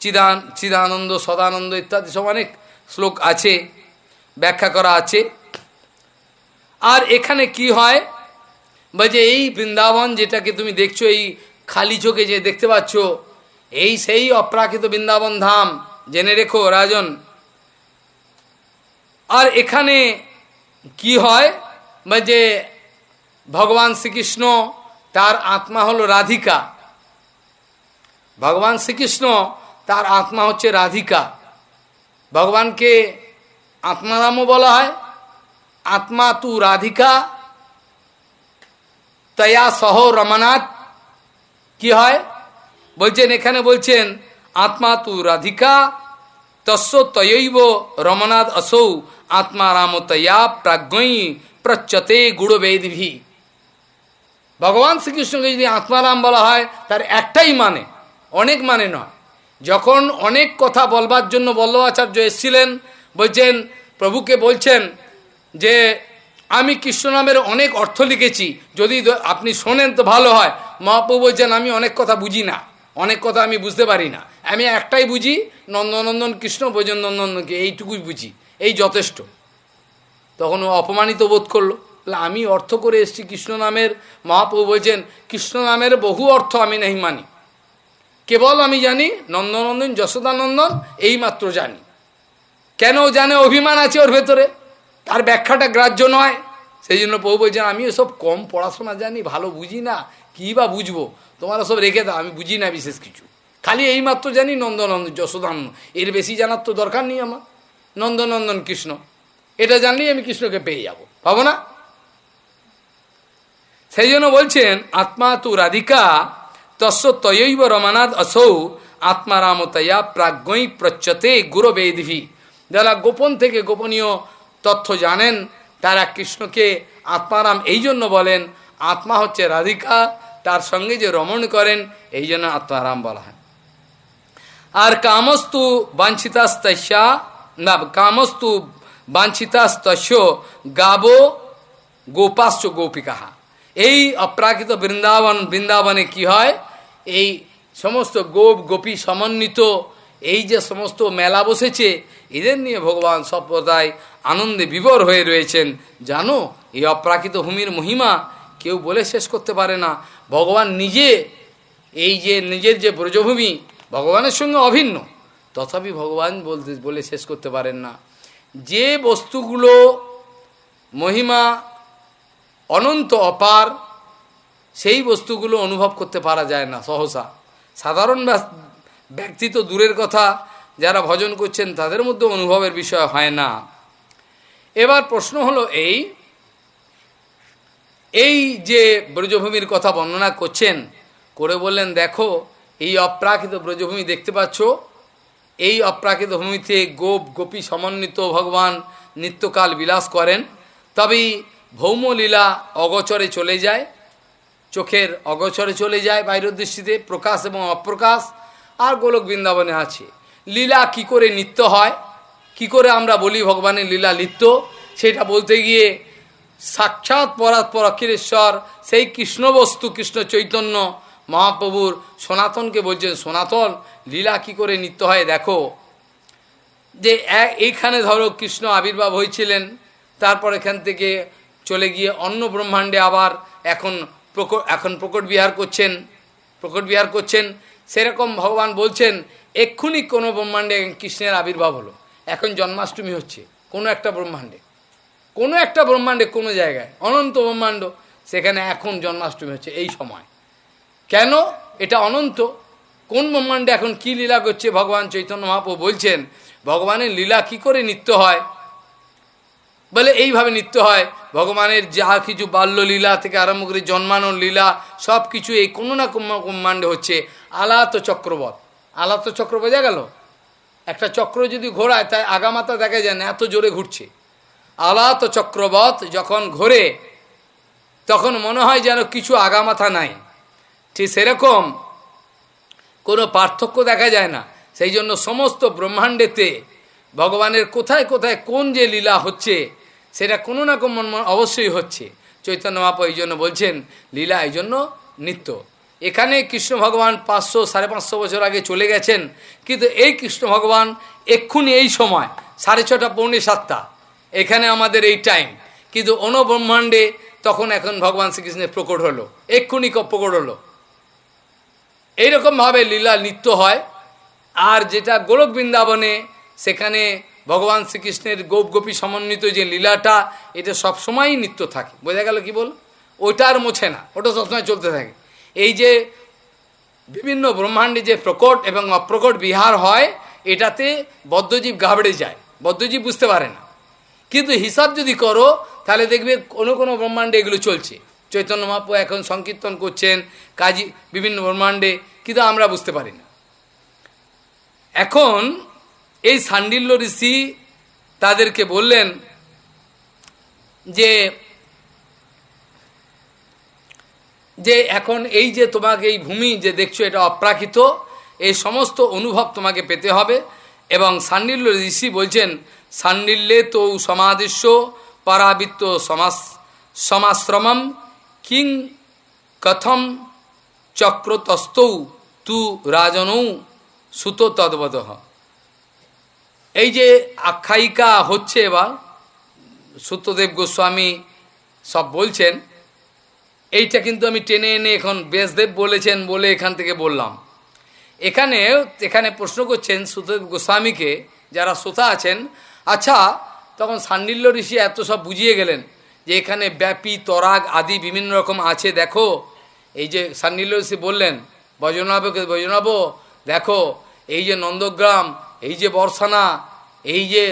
চিদান, চিদানন্দ, সদানন্দ ইত্যাদি সব অনেক শ্লোক আছে, ব্যাখ্যা করা আছে। আর এখানে কি হয়? বা যে এই বৃন্দাবন যেটাকে তুমি দেখছ, এই খালি চোখে যে দেখতে পাচ্ছ, এই সেই অপ্রাকৃত বৃন্দাবন ধাম। জেনে রেখো রাজন। আর এখানে কি হয়? বা যে ভগবান শ্রীকৃষ্ণ, তার আত্মা হলো রাধিকা। ভগবান শ্রীকৃষ্ণ, তার আত্মা হচ্ছে রাধিকা। ভগবানকে আত্মারামও বলা হয়, আত্মা তু রাধিকা, তয়া সহ রমনাথ। কি হয়? বলছেন, এখানে বলছেন, আত্মা তু রাধিকা, তস্য তয়ৈব রমনাথ আসৌ আত্মা রাম তয়া প্রাজ্ঞই প্রচ্যতে গুড়বেদভি। ভগবান শ্রীকৃষ্ণকে যদি আত্মারাম বলা হয়, তার একটাই মানে অনেক মানে নয়। যখন অনেক কথা বলবার জন্য বল্লভাচার্য এসেছিলেন, বলছেন, প্রভুকে বলছেন যে, আমি কৃষ্ণ নামের অনেক অর্থ লিখেছি, যদি আপনি শোনেন তো ভালো হয়। মহাপ্রভু বলছেন, আমি অনেক কথা বুঝি না, অনেক কথা আমি বুঝতে পারি না। আমি একটাই বুঝি, নন্দনন্দন কৃষ্ণ বৈজন নন্দনকে এইটুকুই বুঝি, এই যথেষ্ট। তখন ও অপমানিত বোধ করল। আমি অর্থ করে এসেছি, কৃষ্ণ নামের মহাপ্রভু বলছেন, কৃষ্ণ নামের বহু অর্থ আমি নেই মানি। কেবল আমি জানি, নন্দনন্দন, যশোদানন্দন এই মাত্র জানি। কেন জানে? অভিমান আছে ওর ভেতরে। তার ব্যাখ্যাটা গ্রাহ্য নয়। সেই জন্য প্রভু বলছেন, আমি সব কম পড়াশোনা জানি, ভালো বুঝি না, কী বা বুঝব? তোমরা সব রেখে দাও, আমি বুঝি না বিশেষ কিছু। খালি এই মাত্র জানি নন্দনন্দন যশোদানন্দ এর বেশি জানার তো দরকার নেই আমার। নন্দনন্দন কৃষ্ণ। এটা জানলেই আমি কৃষ্ণকে পেয়ে যাব। পাবো না? সেই জন্য বলছেন, আত্মা তু রাধিকা, তস্য তয়ৈব রমানাদ আসৌ আত্মারামতয়া প্রাজ্ঞই প্রচ্যতে গুরবেদভি যারা গোপন থেকে গোপনীয় তথ্য জানেন, তারা কৃষ্ণকে আত্মারাম এই জন্য বলেন, আত্মা হচ্ছে রাধিকা, তার সঙ্গে যে রমণ করেন, এই জন্য আত্মারাম বলা হয়। আর কামস্তু বাঞ্ছিতাস্তস্যা, না, কামস্তু বাঞ্ছিতাস্তস্য গাবো গোপাশ্চ গোপিকাহা এই অপ্রাকৃত বৃন্দাবন, বৃন্দাবনে কি হয়? এই সমস্ত গোপ গোপী সমন্বিত, এই যে সমস্ত মেলা বসেছে, এদের নিয়ে ভগবান সম্প্রদায় আনন্দে বিবর হয়ে রয়েছেন। জানো, এই অপ্রাকৃত ভূমির মহিমা কেউ বলে শেষ করতে পারে না। ভগবান নিজে, এই যে নিজের যে ব্রজভূমি, ভগবানের সঙ্গে অভিন্ন। তথাপি ভগবান বলতে, বলে শেষ করতে পারেন না। যে বস্তুগুলো মহিমা অনন্ত অপার, সেই বস্তুগুলো অনুভব করতে পারা যায় না সহসা। সাধারণ ব্যক্তি তো দূরের কথা, যারা ভজন করছেন তাদের মধ্যে অনুভবের বিষয় হয় না। এবার প্রশ্ন হলো এই এই যে ব্রজভূমির কথা বর্ণনা করছেন, করে বললেন, দেখো, এই অপ্রাকৃত ব্রজভূমি দেখতে পাচ্ছ। এই অপ্রাকৃত ভূমিতে গোপ গোপী সমন্বিত ভগবান নিত্যকাল বিলাস করেন। তবেই ভৌমলীলা অগচরে চলে যায়, চোখের অগচরে চলে যায় বাইরের দৃষ্টিতে, প্রকাশ এবং অপ্রকাশ, আর গোলক বৃন্দাবনে আছে। লীলা কি করে নিত্য হয়? কি করে আমরা বলি ভগবানের লীলা নিত্য? সেটা বলতে গিয়ে সাক্ষাৎ পরাৎ পরক্ষীরেশ্বর সেই কৃষ্ণ বস্তু, কৃষ্ণ চৈতন্য মহাপ্রভুর সনাতনকে বলছেন, সনাতন, লীলা কি করে নিত্য হয় দেখো। যে এইখানে ধরো কৃষ্ণ আবির্ভাব হয়েছিলেন, তারপর এখান থেকে চলে গিয়ে অন্য ব্রহ্মাণ্ডে আবার এখন প্রকট এখন প্রকট বিহার করছেন, প্রকট বিহার করছেন। সেরকম ভগবান বলছেন, এক্ষুনি কোনো ব্রহ্মাণ্ডে কৃষ্ণের আবির্ভাব হলো। এখন জন্মাষ্টমী হচ্ছে, কোনো একটা ব্রহ্মাণ্ডে। কোনো একটা ব্রহ্মাণ্ডে, কোনো জায়গায়। অনন্ত ব্রহ্মাণ্ড, সেখানে এখন জন্মাষ্টমী হচ্ছে, এই সময়। কেন? এটা অনন্ত। কোন ব্রহ্মাণ্ডে এখন কি লীলা করছে? ভগবান চৈতন্য মহাপ্রভু বলছেন, ভগবানের লীলা কি করে নিত্য হয়? বলে এইভাবে নিত্য হয়। ভগবানের যা কিছু বাল্য লীলা থেকে আরম্ভ করে জন্মানোর লীলা সব কিছু এই কোনো না কোনো ব্রহ্মাণ্ডে হচ্ছে। আলাত চক্রবত আলাত চক্র বোঝা গেল? একটা চক্র যদি ঘোরায়, তাই আগামাতা দেখা যায় না, এত জোরে ঘুরছে। আলাত চক্রবত যখন ঘোরে, তখন মনে হয় যেন কিছু আগামাথা নাই। ঠিক সেরকম কোনো পার্থক্য দেখা যায় না। সেই জন্য সমস্ত ব্রহ্মাণ্ডেতে ভগবানের কোথায় কোথায় কোন যে লীলা হচ্ছে, সেটা কোনো না কোনো অবশ্যই হচ্ছে। চৈতন্য মাপ এই জন্য বলছেন, লীলা এই জন্য নিত্য। এখানে কৃষ্ণ ভগবান পাঁচশো, সাড়ে পাঁচশো বছর আগে চলে গেছেন, কিন্তু এই কৃষ্ণ ভগবান এক্ষুনি এই সময়, সাড়ে ছটা, পৌনে সাতটা, এখানে আমাদের এই টাইম। কিন্তু ব্রহ্মাণ্ডে তখন এখন ভগবান শ্রীকৃষ্ণের প্রকট হলো, এক্ষুনি প্রকট হলো। এইরকমভাবে লীলা নিত্য হয়, আর যেটা গোলক বৃন্দাবনে সেখানে ভগবান শ্রীকৃষ্ণের গোপ গোপী সমন্বিত যে লীলাটা, এটা সবসময়ই নিত্য থাকে। বোঝা গেল কি বল? ওইটা আর মোছে না। ওটা সবসময় চলতে থাকে। এই যে বিভিন্ন ব্রহ্মাণ্ডে যে প্রকট এবং অপ্রকট বিহার হয়, এটাতে বদ্ধজীব গাবড়ে যায়। বদ্ধজীব বুঝতে পারে না। কিন্তু হিসাব যদি করো, তাহলে দেখবে কোনো কোনো ব্রহ্মাণ্ডে এগুলো চলছে। চৈতন্য মহাপ্রু এখন সংকীর্তন করছেন, কাজী বিভিন্ন ব্রহ্মাণ্ডে, কিন্তু আমরা বুঝতে পারি না। এখন এই সান্ডিল্য ঋষি তাদেরকে বললেন যে যে এখন এই যে তোমাকে এই ভূমি যে দেখছ এটা অপ্রাকৃত, এই সমস্ত অনুভব তোমাকে পেতে হবে। এবং সান্ডিল্য ঋষি বলছেন, সান্ডিল্যে তো সমাদিশ্য পরাবৃত্ত সমাস, সমাশ্রমম কিং কথম চক্রতস্তৌ তু রাজনৌ সুত তদ্বত এই যে আখ্যায়িকা হচ্ছে এবার, সত্যদেব গোস্বামী সব বলছেন, এইটা কিন্তু আমি টেনে এনে এখন বেশদেব বলেছেন বলে এখান থেকে বললাম। এখানে এখানে প্রশ্ন করছেন সুতদেব গোস্বামীকে, যারা শ্রোতা আছেন আচ্ছা তখন সান্নিল্য ঋষি এত সব বুঝিয়ে গেলেন যে এখানে ব্যাপী, তরাগ আদি বিভিন্ন রকম আছে, দেখো। এই যে সান্নিল্য ঋষি বললেন বজনাবকে বজনাব দেখো, এই যে নন্দগ্রাম এই যে বর্ষানা, এই যে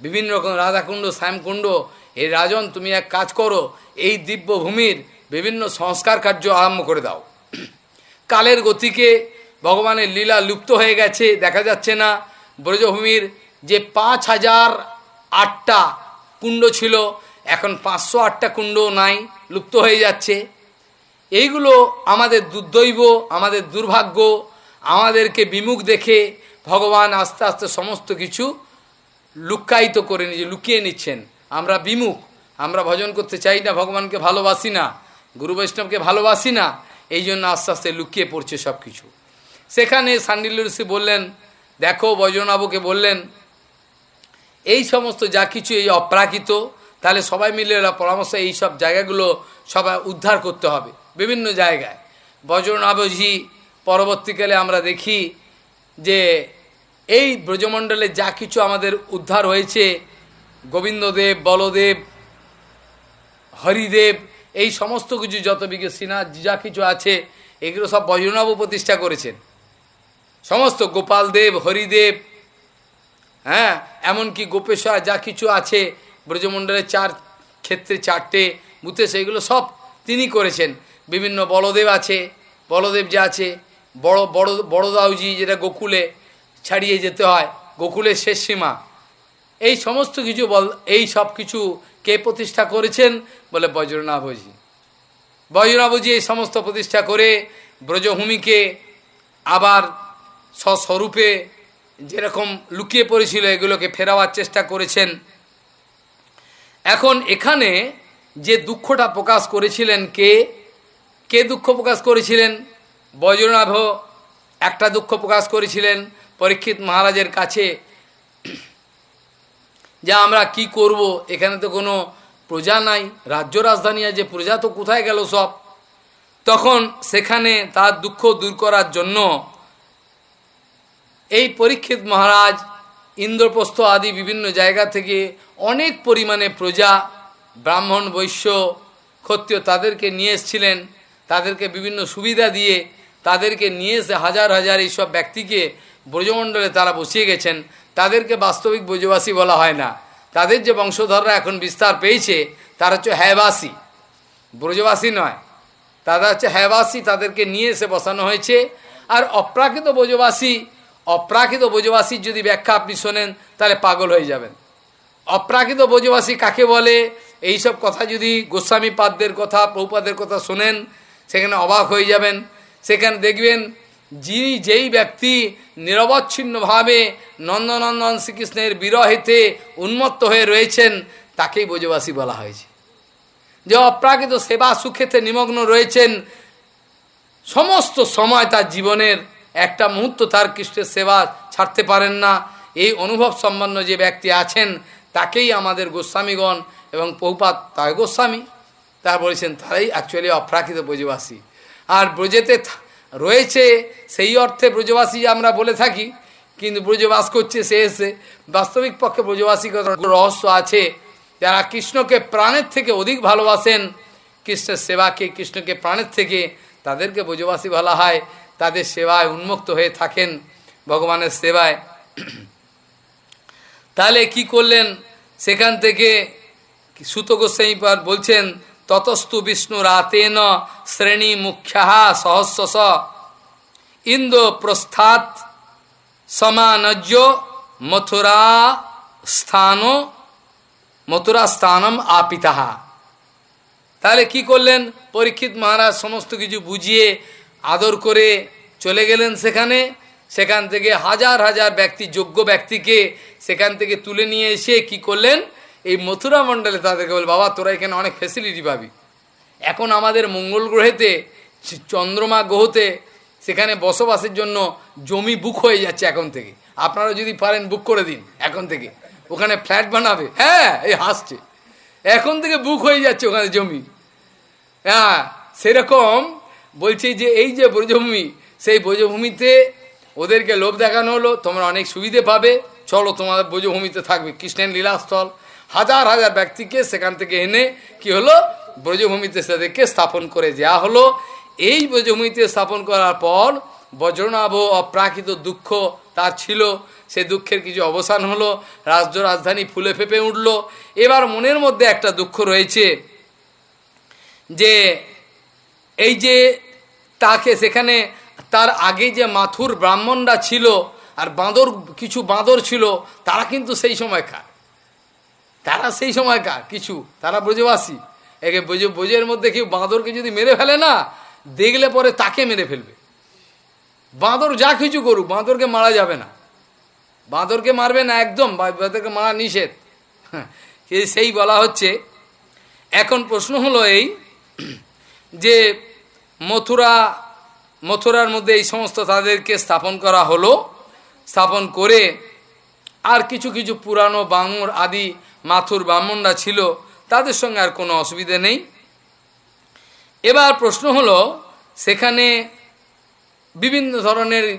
বিভিন্ন রকম রাধাকুণ্ড, শ্যামকুণ্ড, এই রাজন, তুমি এক কাজ করো, এই দিব্য ভূমির বিভিন্ন সংস্কার কার্য আরম্ভ করে দাও। কালের গতিকে ভগবানের লীলা লুপ্ত হয়ে গেছে, দেখা যাচ্ছে না। ব্রজভূমির যে পাঁচ হাজার আটটা কুণ্ড ছিল, এখন পাঁচশো আটটা কুণ্ড নাই, লুপ্ত হয়ে যাচ্ছে। এইগুলো আমাদের দুর্দৈব, আমাদের দুর্ভাগ্য, আমাদেরকে বিমুখ দেখে ভগবান আস্তে আস্তে সমস্ত কিছু লুকায়িত করে নিজে লুকিয়ে নিচ্ছেন। আমরা বিমুখ, আমরা ভজন করতে চাই না, ভগবানকে ভালোবাসি না, গুরু বৈষ্ণবকে ভালোবাসি না, এই জন্য আস্তে আস্তে লুকিয়ে পড়ছে সব কিছু সেখানে সান্ডিল ঋষি বললেন, দেখো বৈজনাবুকে বললেন, এই সমস্ত যা কিছু এই অপ্রাকৃত, তাহলে সবাই মিলে এরা পরামর্শ, এই সব জায়গাগুলো সবাই উদ্ধার করতে হবে, বিভিন্ন জায়গায়। বজ্রনাভজি পরবর্তীকালে আমরা দেখি যে এই ব্রজমণ্ডলে যা কিছু আমাদের উদ্ধার হয়েছে, গোবিন্দদেব, বলদেব, হরিদেব, এই সমস্ত কিছু যত বিকশিনা যা কিছু আছে, এগুলো সব বজ্রনাভ প্রতিষ্ঠা করেছেন। সমস্ত গোপালদেব, হরিদেব হ্যাঁ এমনকি গোপেশ্বর, যা কিছু আছে, ব্রজমণ্ডলের চার ক্ষেত্রে চারটে বুথে সেগুলো সব তিনি করেছেন। বিভিন্ন বলদেব আছে, বলদেব যা আছে, বড় বড় বড় দাউজি যেটা গোকুলে ছাড়িয়ে যেতে হয়, গোকুলের শেষ সীমা। এই সমস্ত কিছু বল, এই সব কিছু কে প্রতিষ্ঠা করেছেন বলে বজ্রনাভজি বজ্রনাভজি এই সমস্ত প্রতিষ্ঠা করে ব্রজভূমিকে আবার স্বস্বরূপে যেরকম লুকিয়ে পড়েছিল, এগুলোকে ফেরাবার চেষ্টা করেছেন। এখন এখানে যে দুঃখটা প্রকাশ করেছিলেন কে কে দুঃখ প্রকাশ করেছিলেন? বজ্রনাভ একটা দুঃখ প্রকাশ করেছিলেন পরীক্ষিত মহারাজের কাছে, যে আমরা কি করব, এখানে তো কোনো প্রজা নাই, রাজ্য রাজধানী আছে, প্রজা তো কোথায় গেল সব? তখন সেখানে তার দুঃখ দূর করার জন্য এই পরীক্ষিত মহারাজ, ইন্দ্রপ্রস্থ আদি বিভিন্ন জায়গা থেকে অনেক পরিমাণে প্রজা, ব্রাহ্মণ, বৈশ্য, ক্ষত্রিয় তাদেরকে নিয়ে এসছিলেন, তাদেরকে বিভিন্ন সুবিধা দিয়ে তাদেরকে নিয়ে এসে হাজার হাজার এইসব ব্যক্তিকে ব্রজমণ্ডলে তারা বসিয়ে গেছেন, তাদেরকে বাস্তবিক ব্রজবাসী বলা হয় না। তাদের যে বংশধররা এখন বিস্তার পেয়েছে, তারা হচ্ছে হ্যাবাসী ব্রজবাসী নয়। তারা হচ্ছে হ্যাবাসী তাদেরকে নিয়ে এসে বসানো হয়েছে। আর অপ্রাকৃত ব্রজবাসী, অপ্রাকৃত ব্রজবাসীর যদি ব্যাখ্যা আপনি শোনেন, তাহলে পাগল হয়ে যাবেন। অপ্রাকৃত ব্রজবাসী কাকে বলে? এইসব কথা যদি গোস্বামী পাদদের কথা, প্রভুপাদের কথা শোনেন, সেখানে অবাক হয়ে যাবেন। সেখানে দেখবেন যিনি যেই ব্যক্তি নিরবচ্ছিন্নভাবে নন্দনন্দন শ্রীকৃষ্ণের বিরহেতে উন্মত্ত হয়ে রয়েছেন, তাকেই ব্রজবাসী বলা হয়েছে। যে অপ্রাকৃত সেবা সুখেতে নিমগ্ন রয়েছেন, সমস্ত সময় তার জীবনের একটা মুহূর্ত তার কৃষ্ণের সেবা ছাড়তে পারেন না। এই অনুভব সম্পন্ন যে ব্যক্তি আছেন, তাকেই আমাদের গোস্বামীগণ এবং পৌপাত তাই গোস্বামী, তারা বলেছেন, তারাই অ্যাকচুয়ালি অপ্রাকৃত ব্রজবাসী। আর ব্রজেতে রয়েছে, সেই অর্থে ব্রজবাসী আমরা বলে থাকি, কিন্তু ব্রজবাস করছে সে এসে বাস্তবিক পক্ষে ব্রজবাসী রহস্য আছে। যারা কৃষ্ণকে প্রাণের থেকে অধিক ভালোবাসেন, কৃষ্ণের সেবাকে, কৃষ্ণকে প্রাণের থেকে তাদেরকে ব্রজবাসী বলা হয়, তাদের সেবায় উন্মুক্ত হয়ে থাকেন ভগবানের সেবায়। তাহলে কি করলেন? সেখান থেকে সুত গোস্বাইপার বলছেন ততস্তু বিষ্ণু রাতেন শ্রেণি মুখ্যা সহস্রস ইন্দ্র প্রস্থাত সমানজ্য মথুরা স্থান, মথুরা স্থানম আপিতাহা তাহলে কি করলেন? পরীক্ষিত মহারাজ সমস্ত কিছু বুঝিয়ে আদর করে চলে গেলেন সেখানে। সেখান থেকে হাজার হাজার ব্যক্তি, যোগ্য ব্যক্তিকে সেখান থেকে তুলে নিয়ে এসে কি করলেন? এই মথুরা মণ্ডলে তাদেরকে বল, বাবা, তোরা এখানে অনেক ফেসিলিটি পাবি। এখন আমাদের মঙ্গল গ্রহেতে চন্দ্রমা গ্রহতে সেখানে বসবাসের জন্য জমি বুক হয়ে যাচ্ছে এখন থেকে। আপনারা যদি পারেন বুক করে দিন এখন থেকে। ওখানে ফ্ল্যাট বানাবে। হ্যাঁ এই হাসছে। এখন থেকে বুক হয়ে যাচ্ছে ওখানে জমি। হ্যাঁ সেরকম বলছে যে, এই যে ব্রজভূমি, সেই ব্রজভূমিতে ওদেরকে লোভ দেখানো হলো। তোমরা অনেক সুবিধে পাবে। চলো তোমাদের ব্রজভূমিতে থাকবে। কৃষ্ণের লীলাস্থল। হাজার হাজার ব্যক্তিকে সেখান থেকে এনে কি হলো? ব্রজভূমিতে সেদেরকে স্থাপন করে দেওয়া হলো। এই ব্রজভূমিতে স্থাপন করার পর বজ্রনাভ অপ্রাকৃত দুঃখ তার ছিল। সে দুঃখের কিছু অবসান হলো। রাজ্য রাজধানী ফুলে ফেপে উঠল। এবার মনের মধ্যে একটা দুঃখ রয়েছে যে এই যে তাকে সেখানে তার আগে যে মাথুর ব্রাহ্মণরা ছিল আর বাঁদর, কিছু বাঁদর ছিল, তারা কিন্তু সেই সময়কার তারা সেই সময়কার, কিছু, তারা ব্রজবাসী। একে ব্রজ, ব্রজের মধ্যে কেউ বাঁদরকে যদি মেরে ফেলে না, দেখলে পরে তাকে মেরে ফেলবে। বাঁদর যা কিছু করুক, বাঁদরকে মারা যাবে না। বাঁদরকে মারবে না একদম বাঁদরকে মারা নিষেধ। সেই বলা হচ্ছে, এখন প্রশ্ন হলো এই, যে মথুরা, মথুরার মধ্যে এই সমস্ত তাদেরকে স্থাপন করা হলো, স্থাপন করে আর কিছু কিছু পুরানো বাঙর আদি মাথুর ব্রাহ্মণরা ছিল, তাদের সঙ্গে আর কোনো অসুবিধে নেই। এবার প্রশ্ন হলো, সেখানে বিভিন্ন ধরনের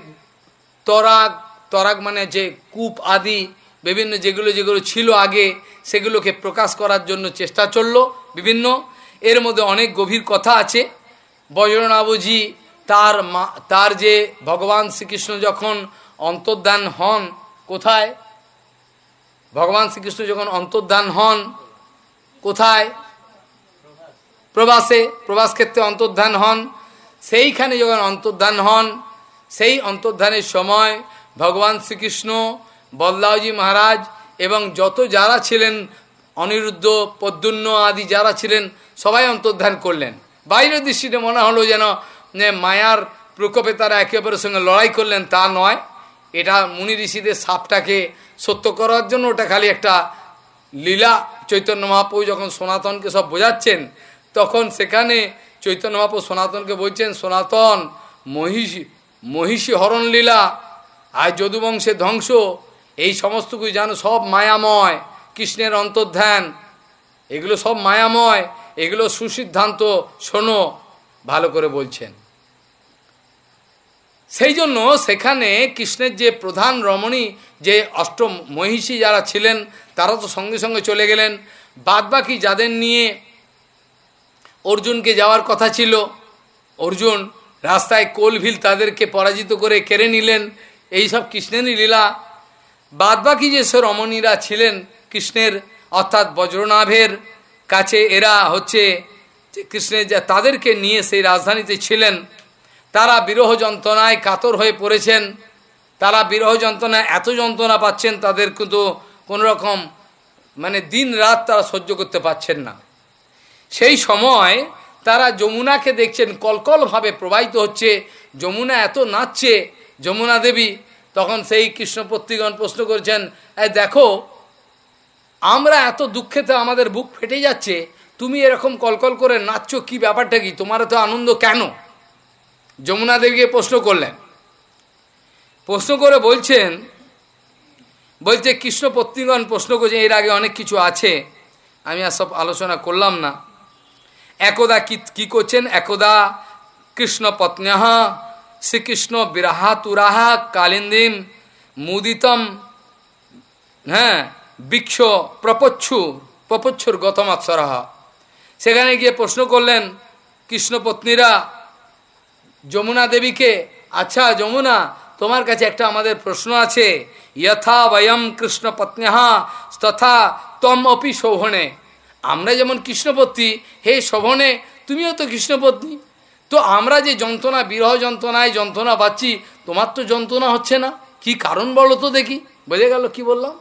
তরাক তরাক মানে যে কূপ আদি, বিভিন্ন যেগুলো যেগুলো ছিল আগে, সেগুলোকে প্রকাশ করার জন্য চেষ্টা চলল, বিভিন্ন। এর মধ্যে অনেক গভীর কথা আছে। বজ্রনাবজি তার মা, তার যে ভগবান শ্রীকৃষ্ণ যখন অন্তর্ধান হন কোথায়? ভগবান শ্রীকৃষ্ণ যখন অন্তর্ধান হন, কোথায়? প্রবাসে, প্রবাস ক্ষেত্রে অন্তর্ধান হন। সেইখানে যখন অন্তর্ধান হন, সেই অন্তর্ধানের সময় ভগবান শ্রীকৃষ্ণ বল্লাওজি মহারাজ এবং যত যারা ছিলেন, অনিরুদ্ধ পদ্যুন্ন আদি যারা ছিলেন, সবাই অন্তর্ধান করলেন। বাইরের দৃষ্টিতে মনে হলো যেন মায়ার প্রকোপে তারা একে অপরের সঙ্গে লড়াই করলেন, তা নয়। এটা মুনি ঋষিদের সাপটাকে সত্য করার জন্য ওটা খালি একটা লীলা। চৈতন্য মহাপ্রভু যখন সনাতনকে সব বোঝাচ্ছেন, তখন সেখানে চৈতন্য মহাপ্রভু সনাতনকে বলছেন, সনাতন, মহিষী মহিষী হরণ লীলা আর যদুবংশের ধ্বংস, এই সমস্ত কিছু জানো, সব মায়াময়, কৃষ্ণের অন্তর্ধ্যান এগুলো সব মায়াময়, এগুলো সুসিদ্ধান্ত, শোনো, ভালো করে বলছেন। সেই জন্য সেখানে কৃষ্ণের যে প্রধান রমণী, যে অষ্ট মহিষী যারা ছিলেন, তারা তো সঙ্গে সঙ্গে চলে গেলেন। বাদবাকি যাদের নিয়ে অর্জুনকে যাওয়ার কথা ছিল, অর্জুন রাস্তায় কোলভিল তাদেরকে পরাজিত করে কেড়ে নিলেন। এই সব কৃষ্ণেরই লীলা। বাদবাকি যেসব রমণীরা ছিলেন কৃষ্ণের, অর্থাৎ বজ্রনাভের কাছে এরা হচ্ছে কৃষ্ণের যা তাদেরকে নিয়ে সেই রাজধানীতে ছিলেন। তারা বিরহ যন্ত্রণায় কাতর হয়ে পড়েছেন। তারা বিরহ যন্ত্রণায় এত যন্ত্রণা পাচ্ছেন, তাদের কিন্তু কোনোরকম মানে দিন রাত তারা সহ্য করতে পারছেন না। সেই সময় তারা যমুনাকে দেখছেন, কলকলভাবে প্রবাহিত হচ্ছে। যমুনা এত নাচছে, যমুনা দেবী তখন সেই কৃষ্ণপত্রীগণ প্রশ্ন করছেন দেখো, আমরা এত দুঃখেতে আমাদের বুক ফেটে যাচ্ছে, তুমি এরকম কলকল করে নাচছ, কি ব্যাপারটা কি? তোমার এত আনন্দ কেন? যমুনা দেবীকে প্রশ্ন করলেন। প্রশ্ন করে বলছেন, বলছে কৃষ্ণ পত্নীগণ প্রশ্ন করছেন, এর আগে অনেক কিছু আছে, আমি আর সব আলোচনা করলাম না। একদা কি, কী করছেন? একদা কৃষ্ণ পত্ন্যাহ শ্রীকৃষ্ণ বিরাহা তুরাহা কালিন্দিম মুদিতম হ্যাঁ বৃক্ষ প্রপচ্ছু, প্রপচ্ছুর গতমাৎসরাহ সেখানে গিয়ে প্রশ্ন করলেন, কৃষ্ণপত্নীরা যমুনা দেবীকে আচ্ছা যমুনা, তোমার কাছে একটা আমাদের প্রশ্ন আছে। যথা বয়ম কৃষ্ণ পত্ন্যা তথা তম অপি শোভনে। আমরা যেমন কৃষ্ণপত্নী, হে শোভনে, তুমিও তো কৃষ্ণপত্নী। তো আমরা যে যন্ত্রণা, বিরহ যন্ত্রণায় যন্ত্রণা পাচ্ছি, তোমার তো যন্ত্রণা হচ্ছে না। কি কারণ বলো তো দেখি। বোঝে গেল কি বললাম?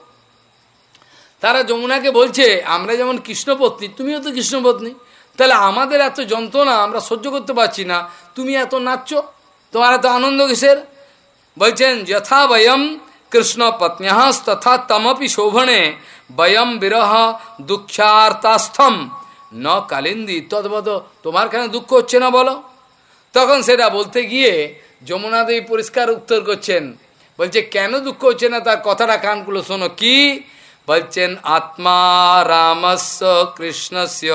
তারা যমুনাকে বলছে, আমরা যেমন কৃষ্ণপত্নী, তুমিও তো কৃষ্ণপত্নী। তাহলে আমাদের এত যন্ত্রণা, আমরা সহ্য করতে পারছি না। তুমি এত নাচছ, তোমার এত আনন্দ কিসের? বলছেন, যথা বয়ম কৃষ্ণ পত্ন্যাস তথা তমপি শোভনে, বয়ম বিরহ দুঃখার্তাস্থম ন কালিন্দি তদ্বত তোমার কেন দুঃখ হচ্ছে না বলো? তখন সেটা বলতে গিয়ে যমুনা দেবী পরিষ্কার উত্তর করছেন, বলছে, কেন দুঃখ হচ্ছে না? তার কথাটা কানগুলো শোনো, কি? বলছেন, আত্মা রামস্য কৃষ্ণস্য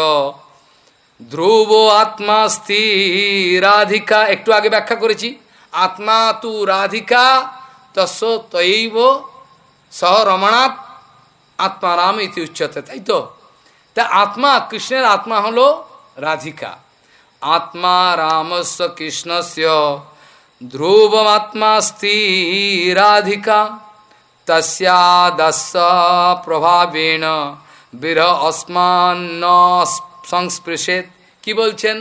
ধ্রুব আত্মা রাধিকা, একটু আগে ব্যাখ্যা করেছি। আত্মা তু রাধিকা, তস্য তৈব সহ রমণাৎ আত্মা রাম ইতি উচ্চতে। তাই তো? তা আত্মা, কৃষ্ণের আত্মা হলো রাধিকা। আত্মা রামস্য কৃষ্ণস্য। ধ্রুবমাত্মাস্তি রাধিকা, তস্যাদস্য প্রভাবেণ। বিরহ অস্মান্ন সংস্পৃশেত কি বলছেন?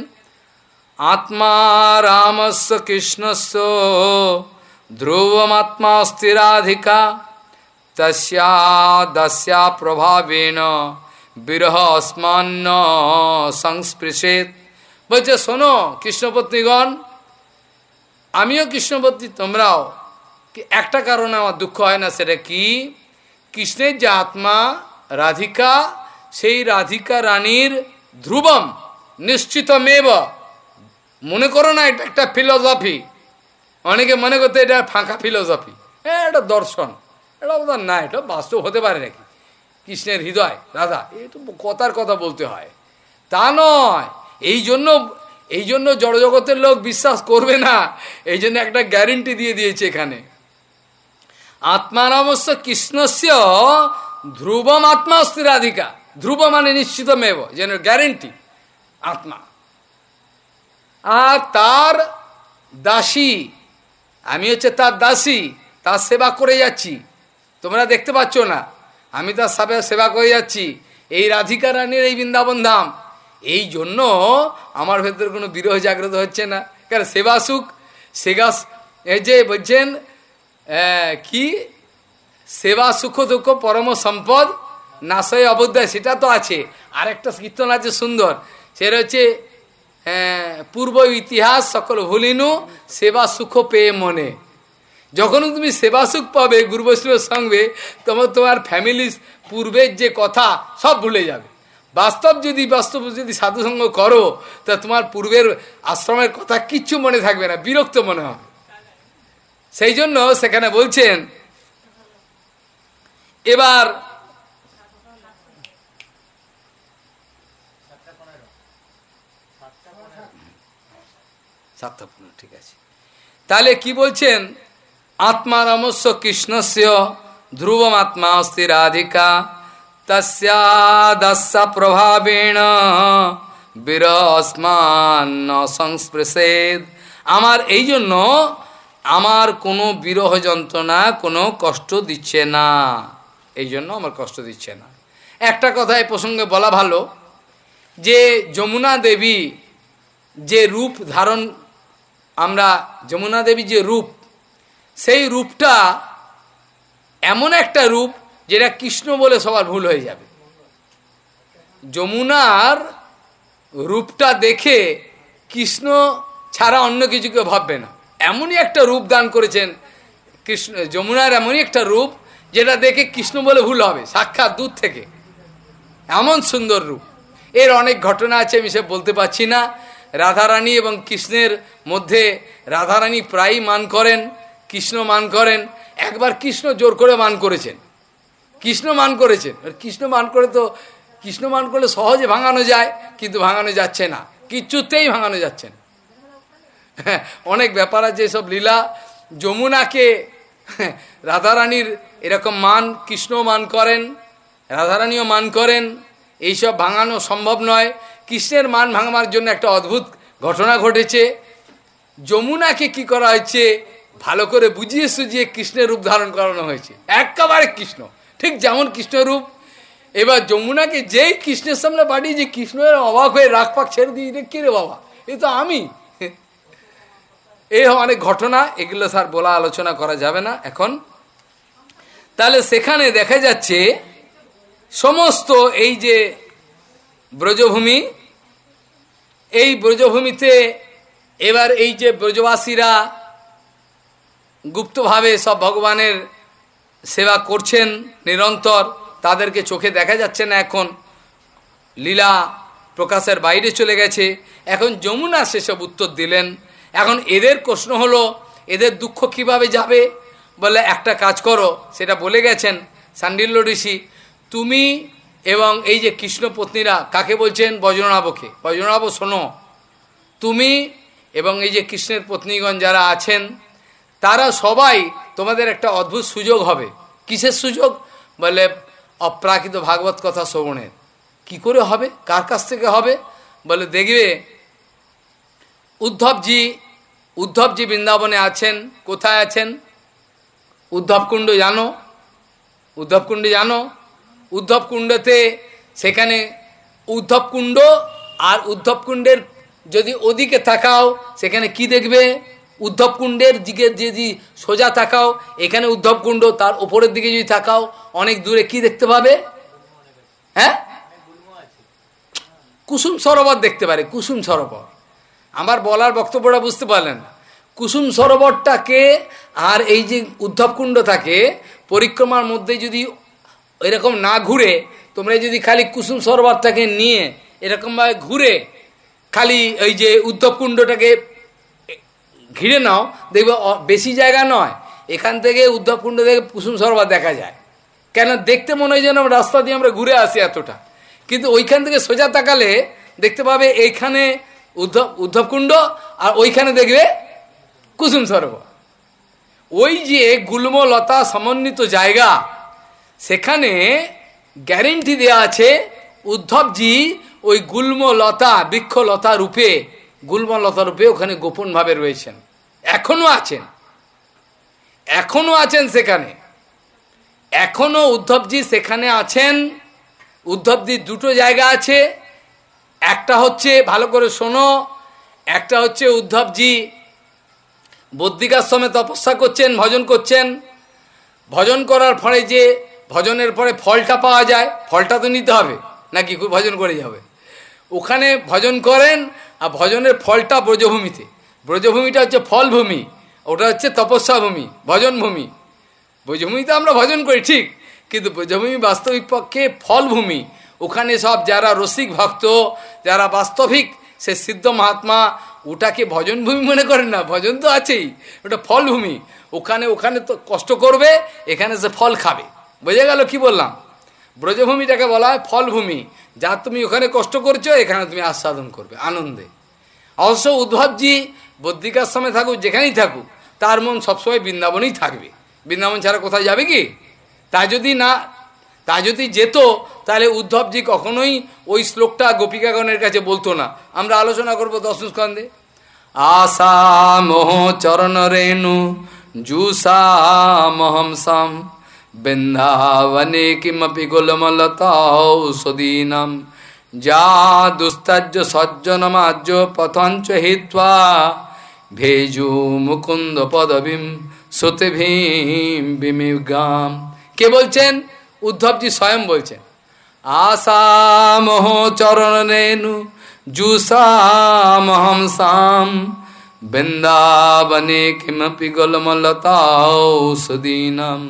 আত্মা রামস্য কৃষ্ণস্য, ধ্রুবমাত্মা স্থিরাধিকা তস্যা তস্যাদস্যা প্রভাবেণ, বিরহ অস্মান্ন সংস্পৃশেত বলছে, শোনো কৃষ্ণপত্নীগণ, আমিও কৃষ্ণপত্নী, তোমরাও। একটা কারণে আমার দুঃখ হয় না সেটা কি? কৃষ্ণের যে আত্মা রাধিকা, সেই রাধিকা রানীর ধ্রুবম, নিশ্চিতমেব। মনে করো না, এটা একটা ফিলোসফি অনেকে মনে করতে এটা ফাঁকা ফিলোসফি হ্যাঁ এটা দর্শন। এটা বোধ না, এটা বাস্তব হতে পারে নাকি? কৃষ্ণের হৃদয় রাধা তো কথার কথা বলতে হয়। তা নয়, এই জন্য এই জন্য জড়জগতের লোক বিশ্বাস করবে না। এই জন্য একটা গ্যারেন্টি দিয়ে দিয়েছে এখানে। আত্মারামস্য কৃষ্ণস্য ধ্রুবম আত্মা অস্থিরাধিকা ধ্রুব মানে নিশ্চিত মেব যেন গ্যারেন্টি আত্মা। আর তার দাসী, আমি হচ্ছে তার দাসী, তার সেবা করে যাচ্ছি। তোমরা দেখতে পাচ্ছ না, আমি তার সাবে সেবা করে যাচ্ছি। এই রাধিকা রানীর এই বৃন্দাবন ধাম, এই জন্য আমার ভেতরে কোনো বিরহ জাগ্রত হচ্ছে না। কারণ সেবা সুখ সেগা যে বলছেন কি? সেবা সুখ দুঃখ পরম সম্পদ নাশয় অবদ্যায় সেটা তো আছে। আরেকটা কীর্তন আছে সুন্দর, সেটা হচ্ছে পূর্ব ইতিহাস সকল ভুলিনু, সেবা সুখ পেয়ে মনে। যখন তুমি সেবা সুখ পাবে গুরু বৈষ্ণবের সঙ্গে তোমার তোমার ফ্যামিলি পূর্বের যে কথা সব ভুলে যাবে। বাস্তব যদি বাস্তব যদি সাধুসঙ্গ করো, তা তোমার পূর্বের আশ্রমের কথা কিচ্ছু মনে থাকবে না, বিরক্ত মনে হবে। সেই জন্য সেখানে বলছেন, এবার সাতটা ঠিক আছে। তাহলে কি বলছেন? আত্মারমস্য কৃষ্ণস্য ধ্রুবম আত্মা অস্তি রাধিকা তস্যাদস্য প্রভাবেণ বিরস্মান সংস্পৃশেদ। আমার এই জন্য আমার কোনো বিরহ যন্ত্রণা, কোনো কষ্ট দিচ্ছে না। এই জন্য আমার কষ্ট দিচ্ছে না। একটা কথা এই প্রসঙ্গে বলা ভালো, যে যমুনা দেবী যে রূপ ধারণ আমরা যমুনা দেবী যে রূপ, সেই রূপটা এমন একটা রূপ যেটা কৃষ্ণ বলে সবার ভুল হয়ে যাবে। যমুনার রূপটা দেখে কৃষ্ণ ছাড়া অন্য কিছু কেউ ভাববে না। এমনই একটা রূপ দান করেছেন কৃষ্ণ, যমুনার এমনই একটা রূপ যেটা দেখে কৃষ্ণ বলে ভুল হবে, সাক্ষাৎ দূর থেকে। এমন সুন্দর রূপ। এর অনেক ঘটনা আছে, আমি সে বলতে পারছি না। রাধারানী এবং কৃষ্ণের মধ্যে রাধারানী প্রায়ই মান করেন, কৃষ্ণ মান করেন, একবার কৃষ্ণ জোর করে মান করেছেন। কৃষ্ণ মান করেছেন। কৃষ্ণ মান করে তো, কৃষ্ণ মান করলে সহজে ভাঙানো যায়, কিন্তু ভাঙানো যাচ্ছে না। কিচ্ছুতেই ভাঙানো যাচ্ছে না। অনেক ব্যাপার আছে সব লীলা। যমুনাকে রাধারানীর এরকম মান, কৃষ্ণ মান করেন, রাধারানীও মান করেন। এইসব ভাঙানো সম্ভব নয়। কৃষ্ণের মান ভাঙাবার জন্য একটা অদ্ভুত ঘটনা ঘটেছে। যমুনাকে কি করা হয়েছে? ভালো করে বুঝিয়ে সুঝিয়ে কৃষ্ণের রূপ ধারণ করানো হয়েছে। একেবারে কৃষ্ণ। ঠিক যেমন কৃষ্ণরূপ এবার যমুনাকে যেই কৃষ্ণের সামনে পাঠিয়ে যে কৃষ্ণের অবাক হয়ে রাগ পাক ছেড়ে দিয়ে কে রে বাবা, এ তো আমি? এই অনেক ঘটনা, এগুলো স্যার বলা আলোচনা করা যাবে না এখন। তাহলে সেখানে দেখা যাচ্ছে, সমস্ত এই যে ব্রজভূমি। এই ব্রজভূমিতে এবার এই যে ব্রজবাসীরা গুপ্তভাবে সব ভগবানের সেবা করছেন নিরন্তর, তাদেরকে চোখে দেখা যাচ্ছে না এখন। লীলা প্রকাশের বাইরে চলে গেছে। এখন যমুনা সেসব উত্তর দিলেন। এখন এদের প্রশ্ন হলো, এদের দুঃখ কীভাবে যাবে? বলে একটা কাজ করো, সেটা বলে গেছেন সান্ডিল্য ঋষি। তুমি এবং এই যে কৃষ্ণ পত্নীরা, কাকে বলছেন? বজ্রনাভকে বজ্রনাভ শোনো, তুমি এবং এই যে কৃষ্ণের পত্নীগণ যারা আছেন, তারা সবাই তোমাদের একটা অদ্ভুত সুযোগ হবে। কিসের সুযোগ? বলে অপ্রাকৃত ভাগবত কথা শ্রবণের। কি করে হবে? কার কাছ থেকে হবে? বলে দেখবে, উদ্ধবজি উদ্ধবজি বৃন্দাবনে আছেন। কোথায় আছেন? উদ্ধবকুণ্ড জানো? উদ্ধবকুণ্ড জানো? উদ্ধবকুণ্ডতে, সেখানে উদ্ধবকুণ্ড আর উদ্ধবকুণ্ডের যদি ওদিকে তাকাও, সেখানে কি দেখবে? উদ্ধবকুণ্ডের দিকে যদি সোজা তাকাও, এখানে উদ্ধবকুণ্ড, তার ওপরের দিকে যদি তাকাও, অনেক দূরে কি দেখতে পাবে? হ্যাঁ? কুসুম সরোবর দেখতে পারে, কুসুম সরোবর। আমার বলার বক্তব্যটা বুঝতে পারলেন কুসুম সরোবরটাকে আর এই যে উদ্ধবকুণ্ড থাকে, পরিক্রমার মধ্যে যদি এরকম না ঘুরে, তোমরা যদি খালি কুসুম সরোবরটাকে নিয়ে এরকমভাবে ঘুরে খালি ওই যে উদ্ধবকুণ্ডটাকে ঘিরে নাও, দেখবে বেশি জায়গা নয়। এখান থেকে উদ্ধবকুণ্ড থেকে কুসুম সরোবর দেখা যায়। কেন? দেখতে মনে হয় যেন রাস্তা দিয়ে আমরা ঘুরে আসি এতটা। কিন্তু ওইখান থেকে সোজা তাকালে দেখতে পাবে এইখানে উদ্ধব উদ্ধবকুণ্ড আর ওইখানে দেখবে কুসুম সরোবর। ওই যে গুল্ম লতা সমন্বিত জায়গা সেখানে গ্যারেন্টি দেওয়া আছে, উদ্ধবজি ওই গুল্ম লতা বৃক্ষলতা রূপে, গুল্মলতা রূপে ওখানে গোপনভাবে রয়েছেন। এখনও আছেন। এখনও আছেন সেখানে। এখনও উদ্ধবজি সেখানে আছেন। উদ্ধবজির দুটো জায়গা আছে। একটা হচ্ছে, ভালো করে শোনো, একটা হচ্ছে উদ্ধবজি বদ্রিকাশ্রমে তপস্যা করছেন, ভজন করছেন। ভজন করার ফলে যে ভজনের পরে ফলটা পাওয়া যায়, ফলটা তো নিতে হবে, নাকি ভজন করে যাবে? ওখানে ভজন করেন, আর ভজনের ফলটা ব্রজভূমিতে। ব্রজভূমিটা হচ্ছে ফলভূমি, ওটা হচ্ছে তপস্যা ভূমি ভজন ভূমি ব্রজভূমিতে আমরা ভজন করি, ঠিক, কিন্তু ব্রজভূমি বাস্তবিক পক্ষে ফলভূমি। ওখানে সব যারা রসিক ভক্ত, যারা বাস্তবিক, সে সিদ্ধ মহাত্মা, ওটাকে ভজনভূমি মনে করেন না, ভজন তো আছেই, ওটা ফলভূমি। ওখানে ওখানে তো কষ্ট করবে, এখানে সে ফল খাবে। বোঝা গেল কি বললাম? ব্রজভূমিটাকে বলা হয় ফলভূমি, যা তুমি ওখানে কষ্ট করছ, এখানে তুমি আস্বাদন করবে, আনন্দে। অবশ্য উদ্ভবজি বদ্রিকাশ্রমে থাকুক, যেখানেই থাকুক, তার মন সবসময় বৃন্দাবনেই থাকবে। বৃন্দাবন ছাড়া কোথায় যাবে কি? তা যদি না, তা যদি যেত, তাহলে উদ্ধবজি কখনোই ওই শ্লোকটা গোপিকাগণের কাছে বলতো না। আমরা আলোচনা করব দশম আশা মোহ চরণ রেণু জুসা মহমসাম বৃন্দাবনে কিমপি গোলমলতাউষদীনম যা দুস্তাজ্য সজ্জনমাজ্য পথঞ্চ হিত্বা ভেজু মুকুন্দ পদবিম সতে ভীম বিমিগাম কে বলছেন? উদ্ধবজি স্বয়ং বলছেন আসামহ চরণ রেণু জুসামহম সাম। বৃন্দাবনে কিমপি গোলমলতাউষদীনম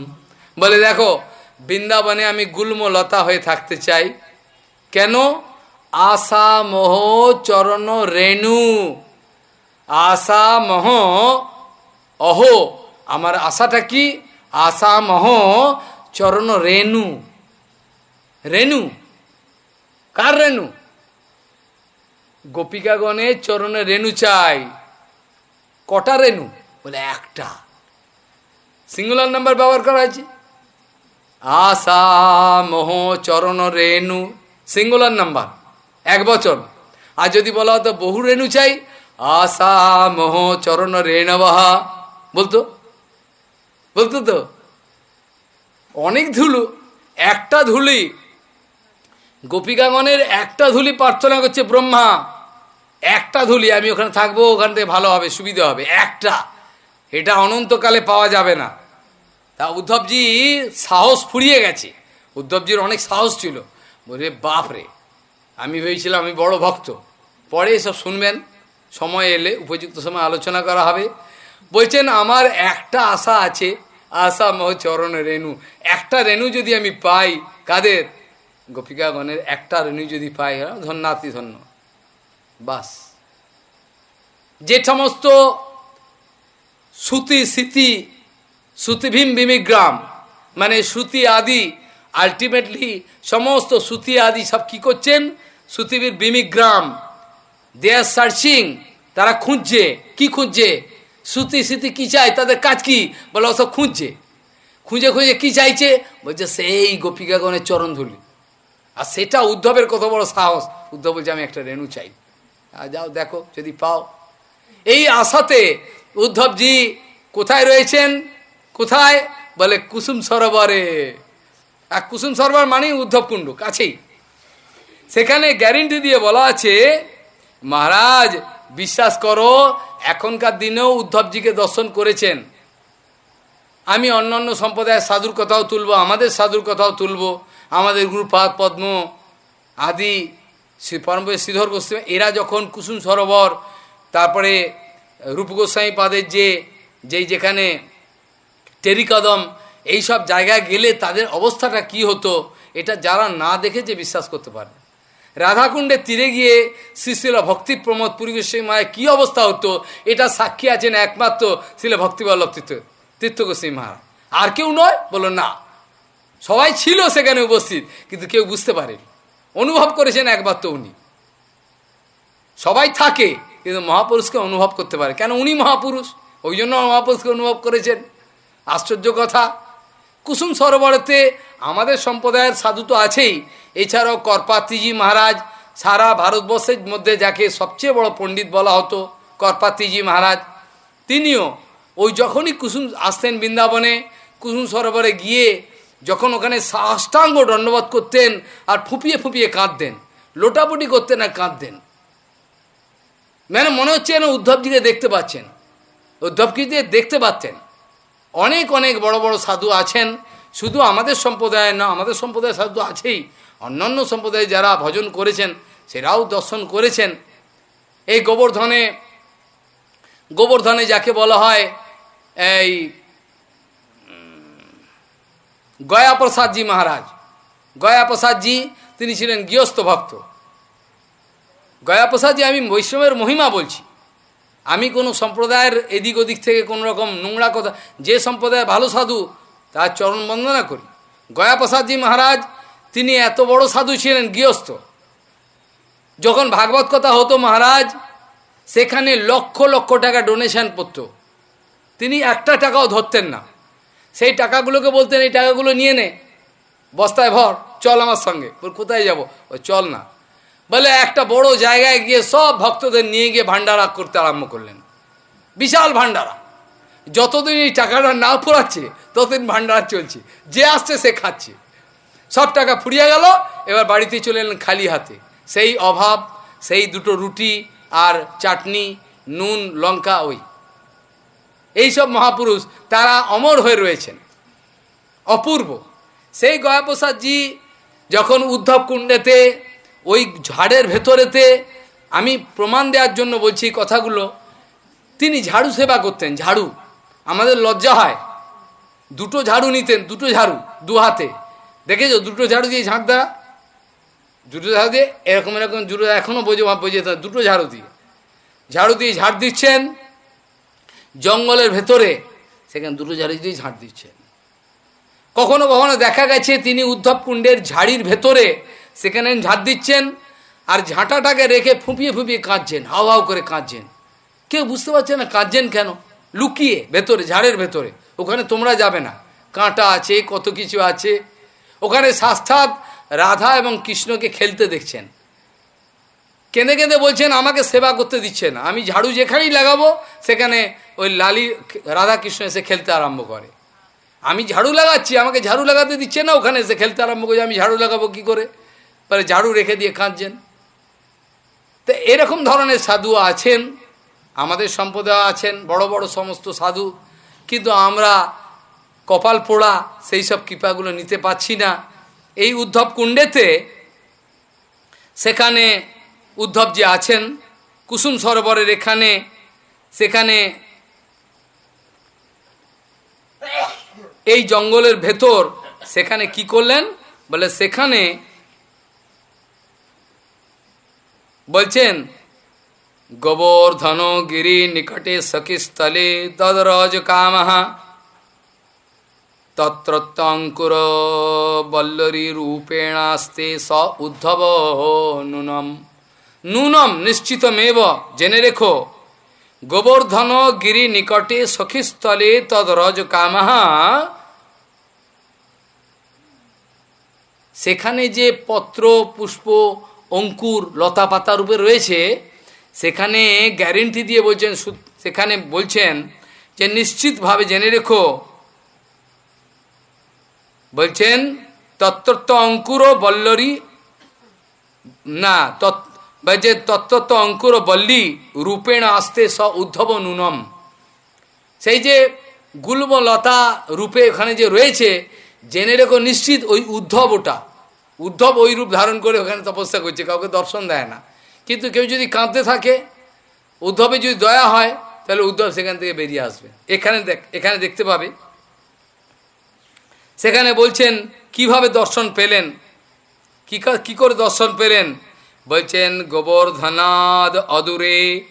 বলে, দেখো, বৃন্দাবনে আমি গুল্ম লতা হয়ে থাকতে চাই। কেন? আশা মোহ চরণ রেণু। আশা মহ অহো। আমার আশাটা কি? আশা মহ চরণ রেণু। রেণু? কার রেণু? গোপিকাগণের চরণে রেণু চাই। কটা রেণু? বলে, একটা। সিঙ্গুলার নাম্বার ব্যবহার করা হয়েছে? আশা মোহ চরণ রেণু সিঙ্গুলার নাম্বার এক বছর আর যদি বলা হতো বহু রেণু চাই, আশা মোহ চরণ রেণবাহা। বলতো? বলতো তো? অনেক ধুলো, একটা ধুলি। গোপিকাগণের একটা ধুলি প্রার্থনা করছে ব্রহ্মা। একটা ধুলি, আমি ওখানে থাকব, ওখান থেকে ভালো হবে, সুবিধা হবে। একটা। এটা অনন্তকালে পাওয়া যাবে না। তা উদ্ধবজি সাহস ফুরিয়ে গেছে। উদ্ধবজির অনেক সাহস ছিল। বলে বাপ রে, আমি ভেবেছিলাম আমি বড় ভক্ত। পরে এসব শুনবেন, সময় এলে উপযুক্ত সময় আলোচনা করা হবে। বলছেন, আমার একটা আশা আছে, আশা মহ চরণ রেণু। একটা রেণু যদি আমি পাই, কাদের? গোপিকাগণের একটা রেণু যদি পাই ধন্যাতি ধন্য। বাস। যে সমস্ত সুতি স্মৃতি শ্রুতিভীম বিমিগ্রাম মানে শ্রুতি আদি আলটিমেটলি সমস্ত শ্রুতি আদি সব কি করছেন? শ্রুতিবীর বিমিগ্রাম দে আর সার্চিং তারা খুঁজছে। কি খুঁজছে? শ্রুতি স্মৃতি কি চায়? তাদের কাজ কি? বলে ওসব খুঁজছে। খুঁজে খুঁজে কি চাইছে? বলছে, সেই গোপিকাগণের চরণ ধুলি। আর সেটা উদ্ধবের কত বড় সাহস। উদ্ধব বলছে, আমি একটা রেণু চাই। আর যাও দেখো, যদি পাও। এই আশাতে উদ্ধবজি কোথায় রয়েছেন? কোথায়? বলে কুসুম সরোবরে। আর কুসুম সরোবর মানে উদ্ধব কুণ্ড কাছেই সেখানে গ্যারেন্টি দিয়ে বলা আছে, মহারাজ, বিশ্বাস করো, এখনকার দিনেও উদ্ধবজিকে দর্শন করেছেন। আমি অন্য অন্য সম্প্রদায়ের সাধুর কথাও তুলব, আমাদের সাধুর কথাও তুলব, আমাদের গুরুপাদ, পদ্ম আদি, শ্রী পরম শ্রীধর গোস্বামী, এরা যখন কুসুম সরোবর, তারপরে রূপ গোস্বামী পাদের যে, যেই যেখানে টেরিকদম, এইসব জায়গায় গেলে তাদের অবস্থাটা কি হতো, এটা যারা না দেখেছে বিশ্বাস করতে পারে। রাধাকুণ্ডের তীরে গিয়ে শ্রীশিল ভক্তি প্রমোদ পরিবেশ মায়ের কী অবস্থা হতো, এটা সাক্ষী আছেন একমাত্র শিল ভক্তিবল্লভ তীর্থ তীর্থ গোস্বামী মহারাজ। আর কেউ নয়? বলো না। সবাই ছিল সেখানে উপস্থিত, কিন্তু কেউ বুঝতে পারেনি। অনুভব করেছেন একমাত্র উনি। সবাই থাকে, কিন্তু মহাপুরুষকে অনুভব করতে পারে। কেন উনি মহাপুরুষ? ওই জন্য মহাপুরুষকে অনুভব করেছেন। আশ্চর্য কথা। কুসুম সরোবরেতে আমাদের সম্প্রদায়ের সাধু তো আছেই। এছাড়াও করপাত্রিজি মহারাজ, সারা ভারতবর্ষের মধ্যে যাকে সবচেয়ে বড় পণ্ডিত বলা হতো, করপাত্রিজি মহারাজ, তিনিও ওই যখনই কুসুম আসতেন বৃন্দাবনে, কুসুম সরোবরে গিয়ে যখন ওখানে সাষ্টাঙ্গ দণ্ডবোধ করতেন আর ফুপিয়ে ফুপিয়ে কাঁদতেন, লোটাপুটি করতেন আর কাঁদতেন। মানে মনে হচ্ছে যেন উদ্ধবজিকে দেখতে পাচ্ছেন। উদ্ধবকে দেখতে পাচ্ছেন। অনেক অনেক বড় বড় সাধু আছেন। শুধু আমাদের সম্প্রদায় না, আমাদের সম্প্রদায়ের সাধু আছেই। অন্যান্য সম্প্রদায়ে যারা ভজন করেছেন, সেরাও দর্শন করেছেন। এই গোবর্ধনে গোবর্ধনে যাকে বলা হয়, এই গয়াপ্রসাদজি মহারাজ। গয়া প্রসাদজি তিনি ছিলেন গৃহস্থ ভক্ত। গয়া প্রসাদজি আমি বৈষ্ণবের মহিমা বলছি। আমি কোনো সম্প্রদায়ের এদিক ওদিক থেকে কোনো রকম নোংরা কথা, যে সম্প্রদায় ভালো সাধু, তার চরণ বন্দনা করি। গয়াপ্রসাদজি মহারাজ, তিনি এত বড় সাধু ছিলেন, গৃহস্থ। যখন ভাগবত কথা হতো মহারাজ, সেখানে লক্ষ লক্ষ টাকা ডোনেশন পড়ত। তিনি একটা টাকাও ধরতেন না। সেই টাকাগুলোকে বলতেন, এই টাকাগুলো নিয়ে নে। বস্তায় ভর, চল আমার সঙ্গে। কোথায় যাব? ও চল না। বলে একটা বড় জায়গায় গিয়ে সব ভক্তদের নিয়ে গিয়ে ভান্ডারা করতে আরম্ভ করলেন। বিশাল ভান্ডারা যতদিন এই টাকাটা না ফুরাচ্ছে ততদিন ভান্ডারা চলছে। যে আসছে সে খাচ্ছে। সব টাকা ফুরিয়ে গেল, এবার বাড়িতে চলে এলেন খালি হাতে। সেই অভাব, সেই দুটো রুটি আর চাটনি, নুন, লঙ্কা, ওই। এইসব মহাপুরুষ তারা অমর হয়ে রয়েছেন। অপূর্ব। সেই গয়াপ্রসাদজি যখন উদ্ধব কুণ্ডেতে ওই ঝাড়ের ভেতরেতে আমি প্রমাণ দেওয়ার জন্য বলছি কথাগুলো। তিনি ঝাড়ু সেবা করতেন, ঝাড়ু। আমাদের লজ্জা হয়। দুটো ঝাড়ু নিতেন, দুটো ঝাড়ু, দু হাতে। দেখেছ? দুটো ঝাড়ু দিয়ে ঝাঁক দেওয়া? দুটো ঝাড়ু দিয়ে এরকম এরকম দুটো এখনও বোঝে বোঝে দুটো ঝাড়ু দিয়ে। ঝাড়ু দিয়ে ঝাড় দিচ্ছেন, জঙ্গলের ভেতরে, সেখানে দুটো ঝাড়ু দিয়ে ঝাড় দিচ্ছেন। কখনো কখনো দেখা গেছে তিনি উদ্ধব কুণ্ডের ঝাড়ির ভেতরে সেখানে ঝাঁট দিচ্ছেন আর ঝাঁটাটাকে রেখে ফুঁপিয়ে ফুঁপিয়ে কাঁদছেন, হাও হাও করে কাঁদছেন। কেউ বুঝতে পারছে না কাঁদছেন কেন? লুকিয়ে ভেতরে, ঝাড়ের ভেতরে। ওখানে তোমরা যাবে না। কাঁটা আছে, কত কিছু আছে। ওখানে সাক্ষাৎ রাধা এবং কৃষ্ণকে খেলতে দেখছেন। কেঁদে কেঁদে বলছেন, আমাকে সেবা করতে দিচ্ছে না। আমি ঝাড়ু যেখানেই লাগাবো, সেখানে ওই লালি, রাধা কৃষ্ণ এসে খেলতে আরম্ভ করে। আমি ঝাড়ু লাগাচ্ছি, আমাকে ঝাড়ু লাগাতে দিচ্ছে না, ওখানে এসে খেলতে আরম্ভ করে। আমি ঝাড়ু লাগাবো কি করে? পরে ঝাড়ু রেখে দিয়ে কাঁদছেন। তো এরকম ধরনের সাধু আছেন, আমাদের সম্প্রদায় আছেন, বড় বড় সমস্ত সাধু। কিন্তু আমরা কপাল পোড়া সেই সব কৃপাগুলো নিতে পাচ্ছি না। এই উদ্ধব কুণ্ডেতে সেখানে উদ্ধব যে আছেন, কুসুম সরোবরের এখানে, সেখানে এই জঙ্গলের ভেতর সেখানে কি করলেন? বলে সেখানে বলছেন গোবর্ধন গিরি নিকটে সখীস্থলে তদরজ কামহা তত্রত্যঙ্কুর বল্লরী রূপেণাস্তে স উদ্ধব নুনম নুনম নিশ্চিতমেব জেনে রেখো গোবর্ধন গিরি নিকটে সখীস্থলে তদরজ কামহা সেখানে যে পত্র পুষ্প অঙ্কুর লতা পাতা রূপে রয়েছে, সেখানে গ্যারেন্টি দিয়ে বলছেন সেখানে বলছেন যে নিশ্চিতভাবে জেনে রেখো। বলছেন তত্ত্ব অঙ্কুর বল্লরী, না যে তত্ত্ব অঙ্কুর বল্লী, রূপেণ আসতে স উদ্ধব নুনম। সেই যে গুল্ম লতা রূপে ওখানে যে রয়েছে, জেনে রেখো নিশ্চিত ওই উদ্ধব ওটা উদ্ধব ওই রূপ ধারণ করে ওখানে তপস্যা করছে, কাউকে দর্শন দেয় না। কিন্তু কেউ যদি কাঁদতে থাকে উদ্ধবে যদি দয়া হয়, তাহলে উদ্ধব সেখান থেকে বেরিয়ে আসবে। এখানে দেখ, এখানে দেখতে পাবে। সেখানে বলছেন, কীভাবে দর্শন পেলেন? কি কি করে দর্শন পেলেন? বলছেন, গোবর্ধনাদ অদূরে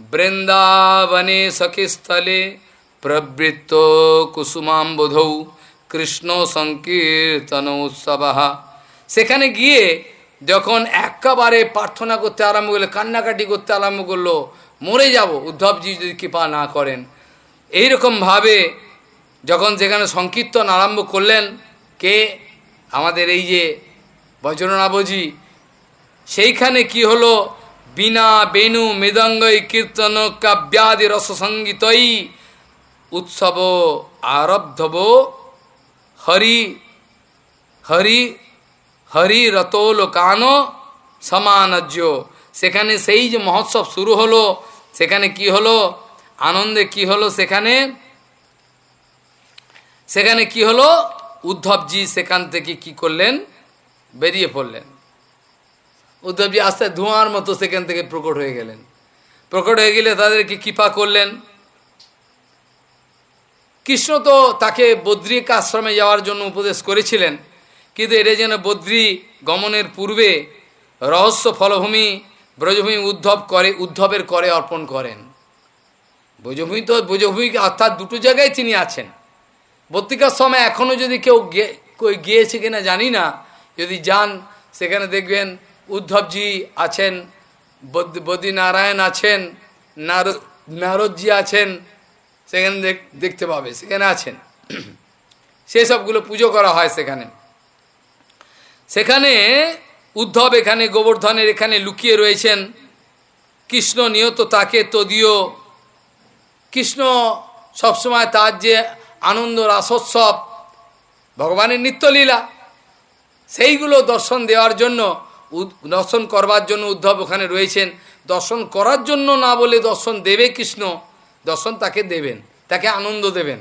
বৃন্দাবনে সখীস্থলে প্রবৃত্ত কুসুমাম্বোধৌ কৃষ্ণ সংকীর্তন উৎসব সেখানে গিয়ে যখন একেবারে প্রার্থনা করতে আরম্ভ করল, কান্নাকাটি করতে আরম্ভ করল, মরে যাব। উদ্ধবজি যদি কৃপা না করেন। এইরকমভাবে যখন সেখানে সংকীর্তন আরম্ভ করলেন, কে? আমাদের এই যে বজ্রনাবজি সেইখানে কি হলো? বিনা বেনু মৃদঙ্গই কীর্তন কাব্যাদি রসসঙ্গীতই উৎসব আরব্ধব। হরি হরি হরি রতোলোকানো সমানজ্য। সেখানে সেই যে মহোৎসব শুরু হলো, সেখানে কি হলো? আনন্দে কি হলো সেখানে? সেখানে কি হলো? উদ্ধবজি সেখান থেকে কি করলেন? বেরিয়ে পড়লেন। উদ্ধবজি আস্তে ধোঁয়ার মতো সেখান থেকে প্রকট হয়ে গেলেন। প্রকট হয়ে গেলে তাদেরকে কৃপা করলেন। কৃষ্ণ তো তাকে বদ্রিক আশ্রমে যাওয়ার জন্য উপদেশ করেছিলেন। কিন্তু এটা যেন বদ্রী গমনের পূর্বে রহস্য ফলভূমি, ব্রজভূমি উদ্ধব করে, উদ্ধবের করে অর্পণ করেন। ব্রজভূমি তো ব্রজভূমি অর্থাৎ দুটো জায়গায় তিনি আছেন। বত্রিকার সময় এখনও যদি কেউ গিয়েছে কিনা জানি না। যদি যান, সেখানে দেখবেন উদ্ধবজি আছেন বদ্রীনারায়ণ আছেন, নারদ, নারদজি আছেন, সেখানে দেখতে পাবে, সেখানে আছেন। (clears throat) সেসবগুলো পুজো করা হয় সেখানে। সেখানে উদ্ধব এখানে, গোবর্ধনের এখানে লুকিয়ে রয়েছেন। কৃষ্ণ নিয়ত তাকে, তদীয় কৃষ্ণ সবসময় তার যে আনন্দ, রাসোৎসব, ভগবানের নিত্যলীলা, সেইগুলো দর্শন দেওয়ার জন্য দর্শন করবার জন্য উদ্ধব ওখানে রয়েছেন। দর্শন করার জন্য না বলে দর্শন দেবে কৃষ্ণ, দর্শন তাকে দেবেন, তাকে আনন্দ দেবেন।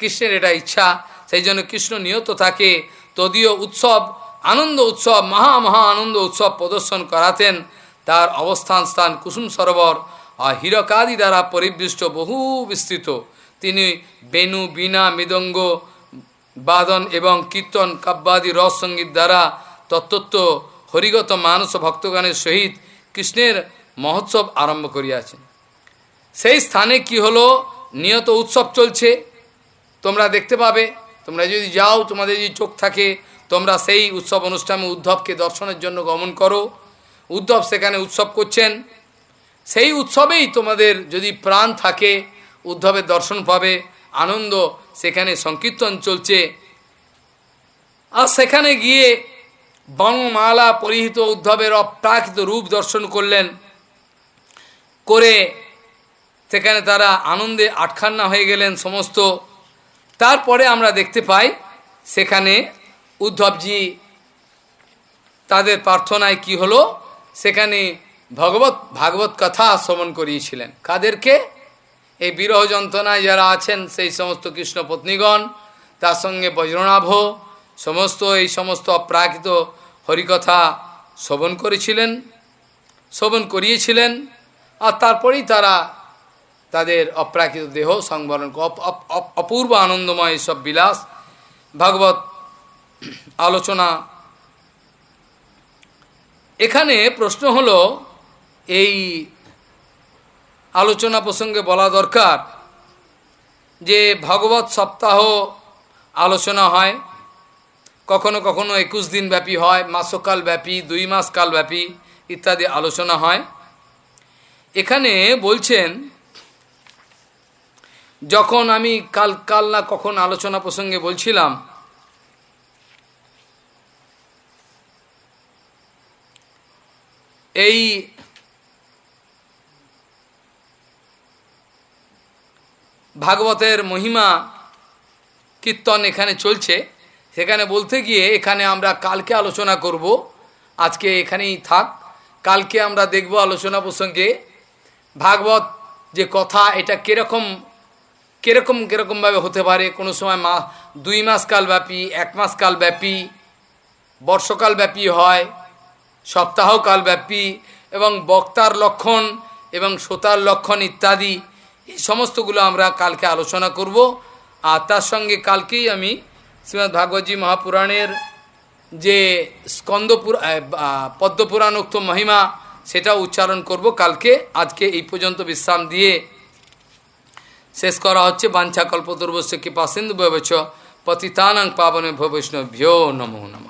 কৃষ্ণের এটা ইচ্ছা, সেই জন্য কৃষ্ণ নিয়ত তাকে, তদীয় উৎসব আনন্দ উৎসব, মহা মহা আনন্দ উৎসব প্রদর্শন করাতেন। তার অবস্থান স্থান কুসুম সরোবর আর হীরকাদি দ্বারা পরিবৃষ্ট বহু বিস্তৃত। তিনি বেনু, বীণা, মৃদঙ্গ, বাদন এবং কীর্তন, কাব্যাদি, রস সংগীত দ্বারা তত্ত্ব হরিগত মানস ভক্তগণের সহিত কৃষ্ণের মহোৎসব আরম্ভ করিয়াছেন। সেই স্থানে কি হলো? নিয়ত উৎসব চলছে। তোমরা দেখতে পাবে। তোমরা যদি যাও, তোমাদের যদি চোখ থাকে তোমরা সেই উৎসব অনুষ্ঠানে উদ্ধবকে দর্শনের জন্য গমন করো। উদ্ধব সেখানে উৎসব করছেন। সেই উৎসবেই তোমাদের যদি প্রাণ থাকে, উদ্ধবের দর্শন পাবে, আনন্দ সেখানে সংকীর্তন চলছে। আর সেখানে গিয়ে বংমালা পরিহিত উদ্ধবের অপ্রাকৃত রূপ দর্শন করলেন। করে সেখানে তারা আনন্দে আটখান্না হয়ে গেলেন সমস্ত। তারপরে আমরা দেখতে পাই, সেখানে উদ্ধবজি তাদের প্রার্থনায় কি হলো? সেখানে ভগবত, ভাগবত কথা শ্রবণ করিয়েছিলেন। কাদেরকে? এই বিরহ যন্ত্রণায় যারা আছেন, সেই সমস্ত কৃষ্ণ পত্নীগণ, তার সঙ্গে বজ্রনাভ, সমস্ত এই সমস্ত অপ্রাকৃত হরিকথা শ্রবণ করেছিলেন শ্রবণ করিয়েছিলেন, আর তারপরেই তারা তাদের অপ্রাকৃত দেহ সংবরণ অপূর্ব আনন্দময় সব বিলাস, ভাগবত আলোচনা। এখানে প্রশ্ন হলো, এই আলোচনা প্রসঙ্গে বলা দরকার যে ভগবত সপ্তাহ আলোচনা হয়, কখনো কখনো একুশ দিন ব্যাপী হয়, মাসকাল ব্যাপী, দুই মাস কাল ব্যাপী ইত্যাদি আলোচনা হয়। এখানে বলছেন, যখন আমি কাল কাল না কখন আলোচনা প্রসঙ্গে বলছিলাম এই ভাগবতের মহিমা কীর্তন এখানে চলছে। সেখানে বলতে গিয়ে এখানে আমরা কালকে আলোচনা করব। আজকে এখানেই থাক। কালকে আমরা দেখব আলোচনা প্রসঙ্গে ভাগবত যে কথা, এটা কীরকম কীরকম, কীরকমভাবে হতে পারে? কোনো সময় মা, দুই মাস কালব্যাপী, এক মাস কালব্যাপী বর্ষকাল ব্যাপী হয়। সপ্তাহকালব্যাপী এবং বক্তার লক্ষণ এবং শ্রোতার লক্ষণ ইত্যাদি, এই সমস্তগুলো আমরা কালকে আলোচনা করব। আর তার সঙ্গে কালকেই আমি শ্রীমৎ ভাগবতী মহাপুরাণের যে স্কন্দপুর পদ্মপুরাণোক্ত মহিমা সেটা উচ্চারণ করব কালকে। আজকে এই পর্যন্ত বিশ্রাম দিয়ে শেষ করা হচ্ছে। বাঞ্ছা কল্পতর্বশ্য কৃপা সিন্ধু ব্যবচ পতিতানাং পাবনে ভবৈষ্ণভ্যো নমো নম।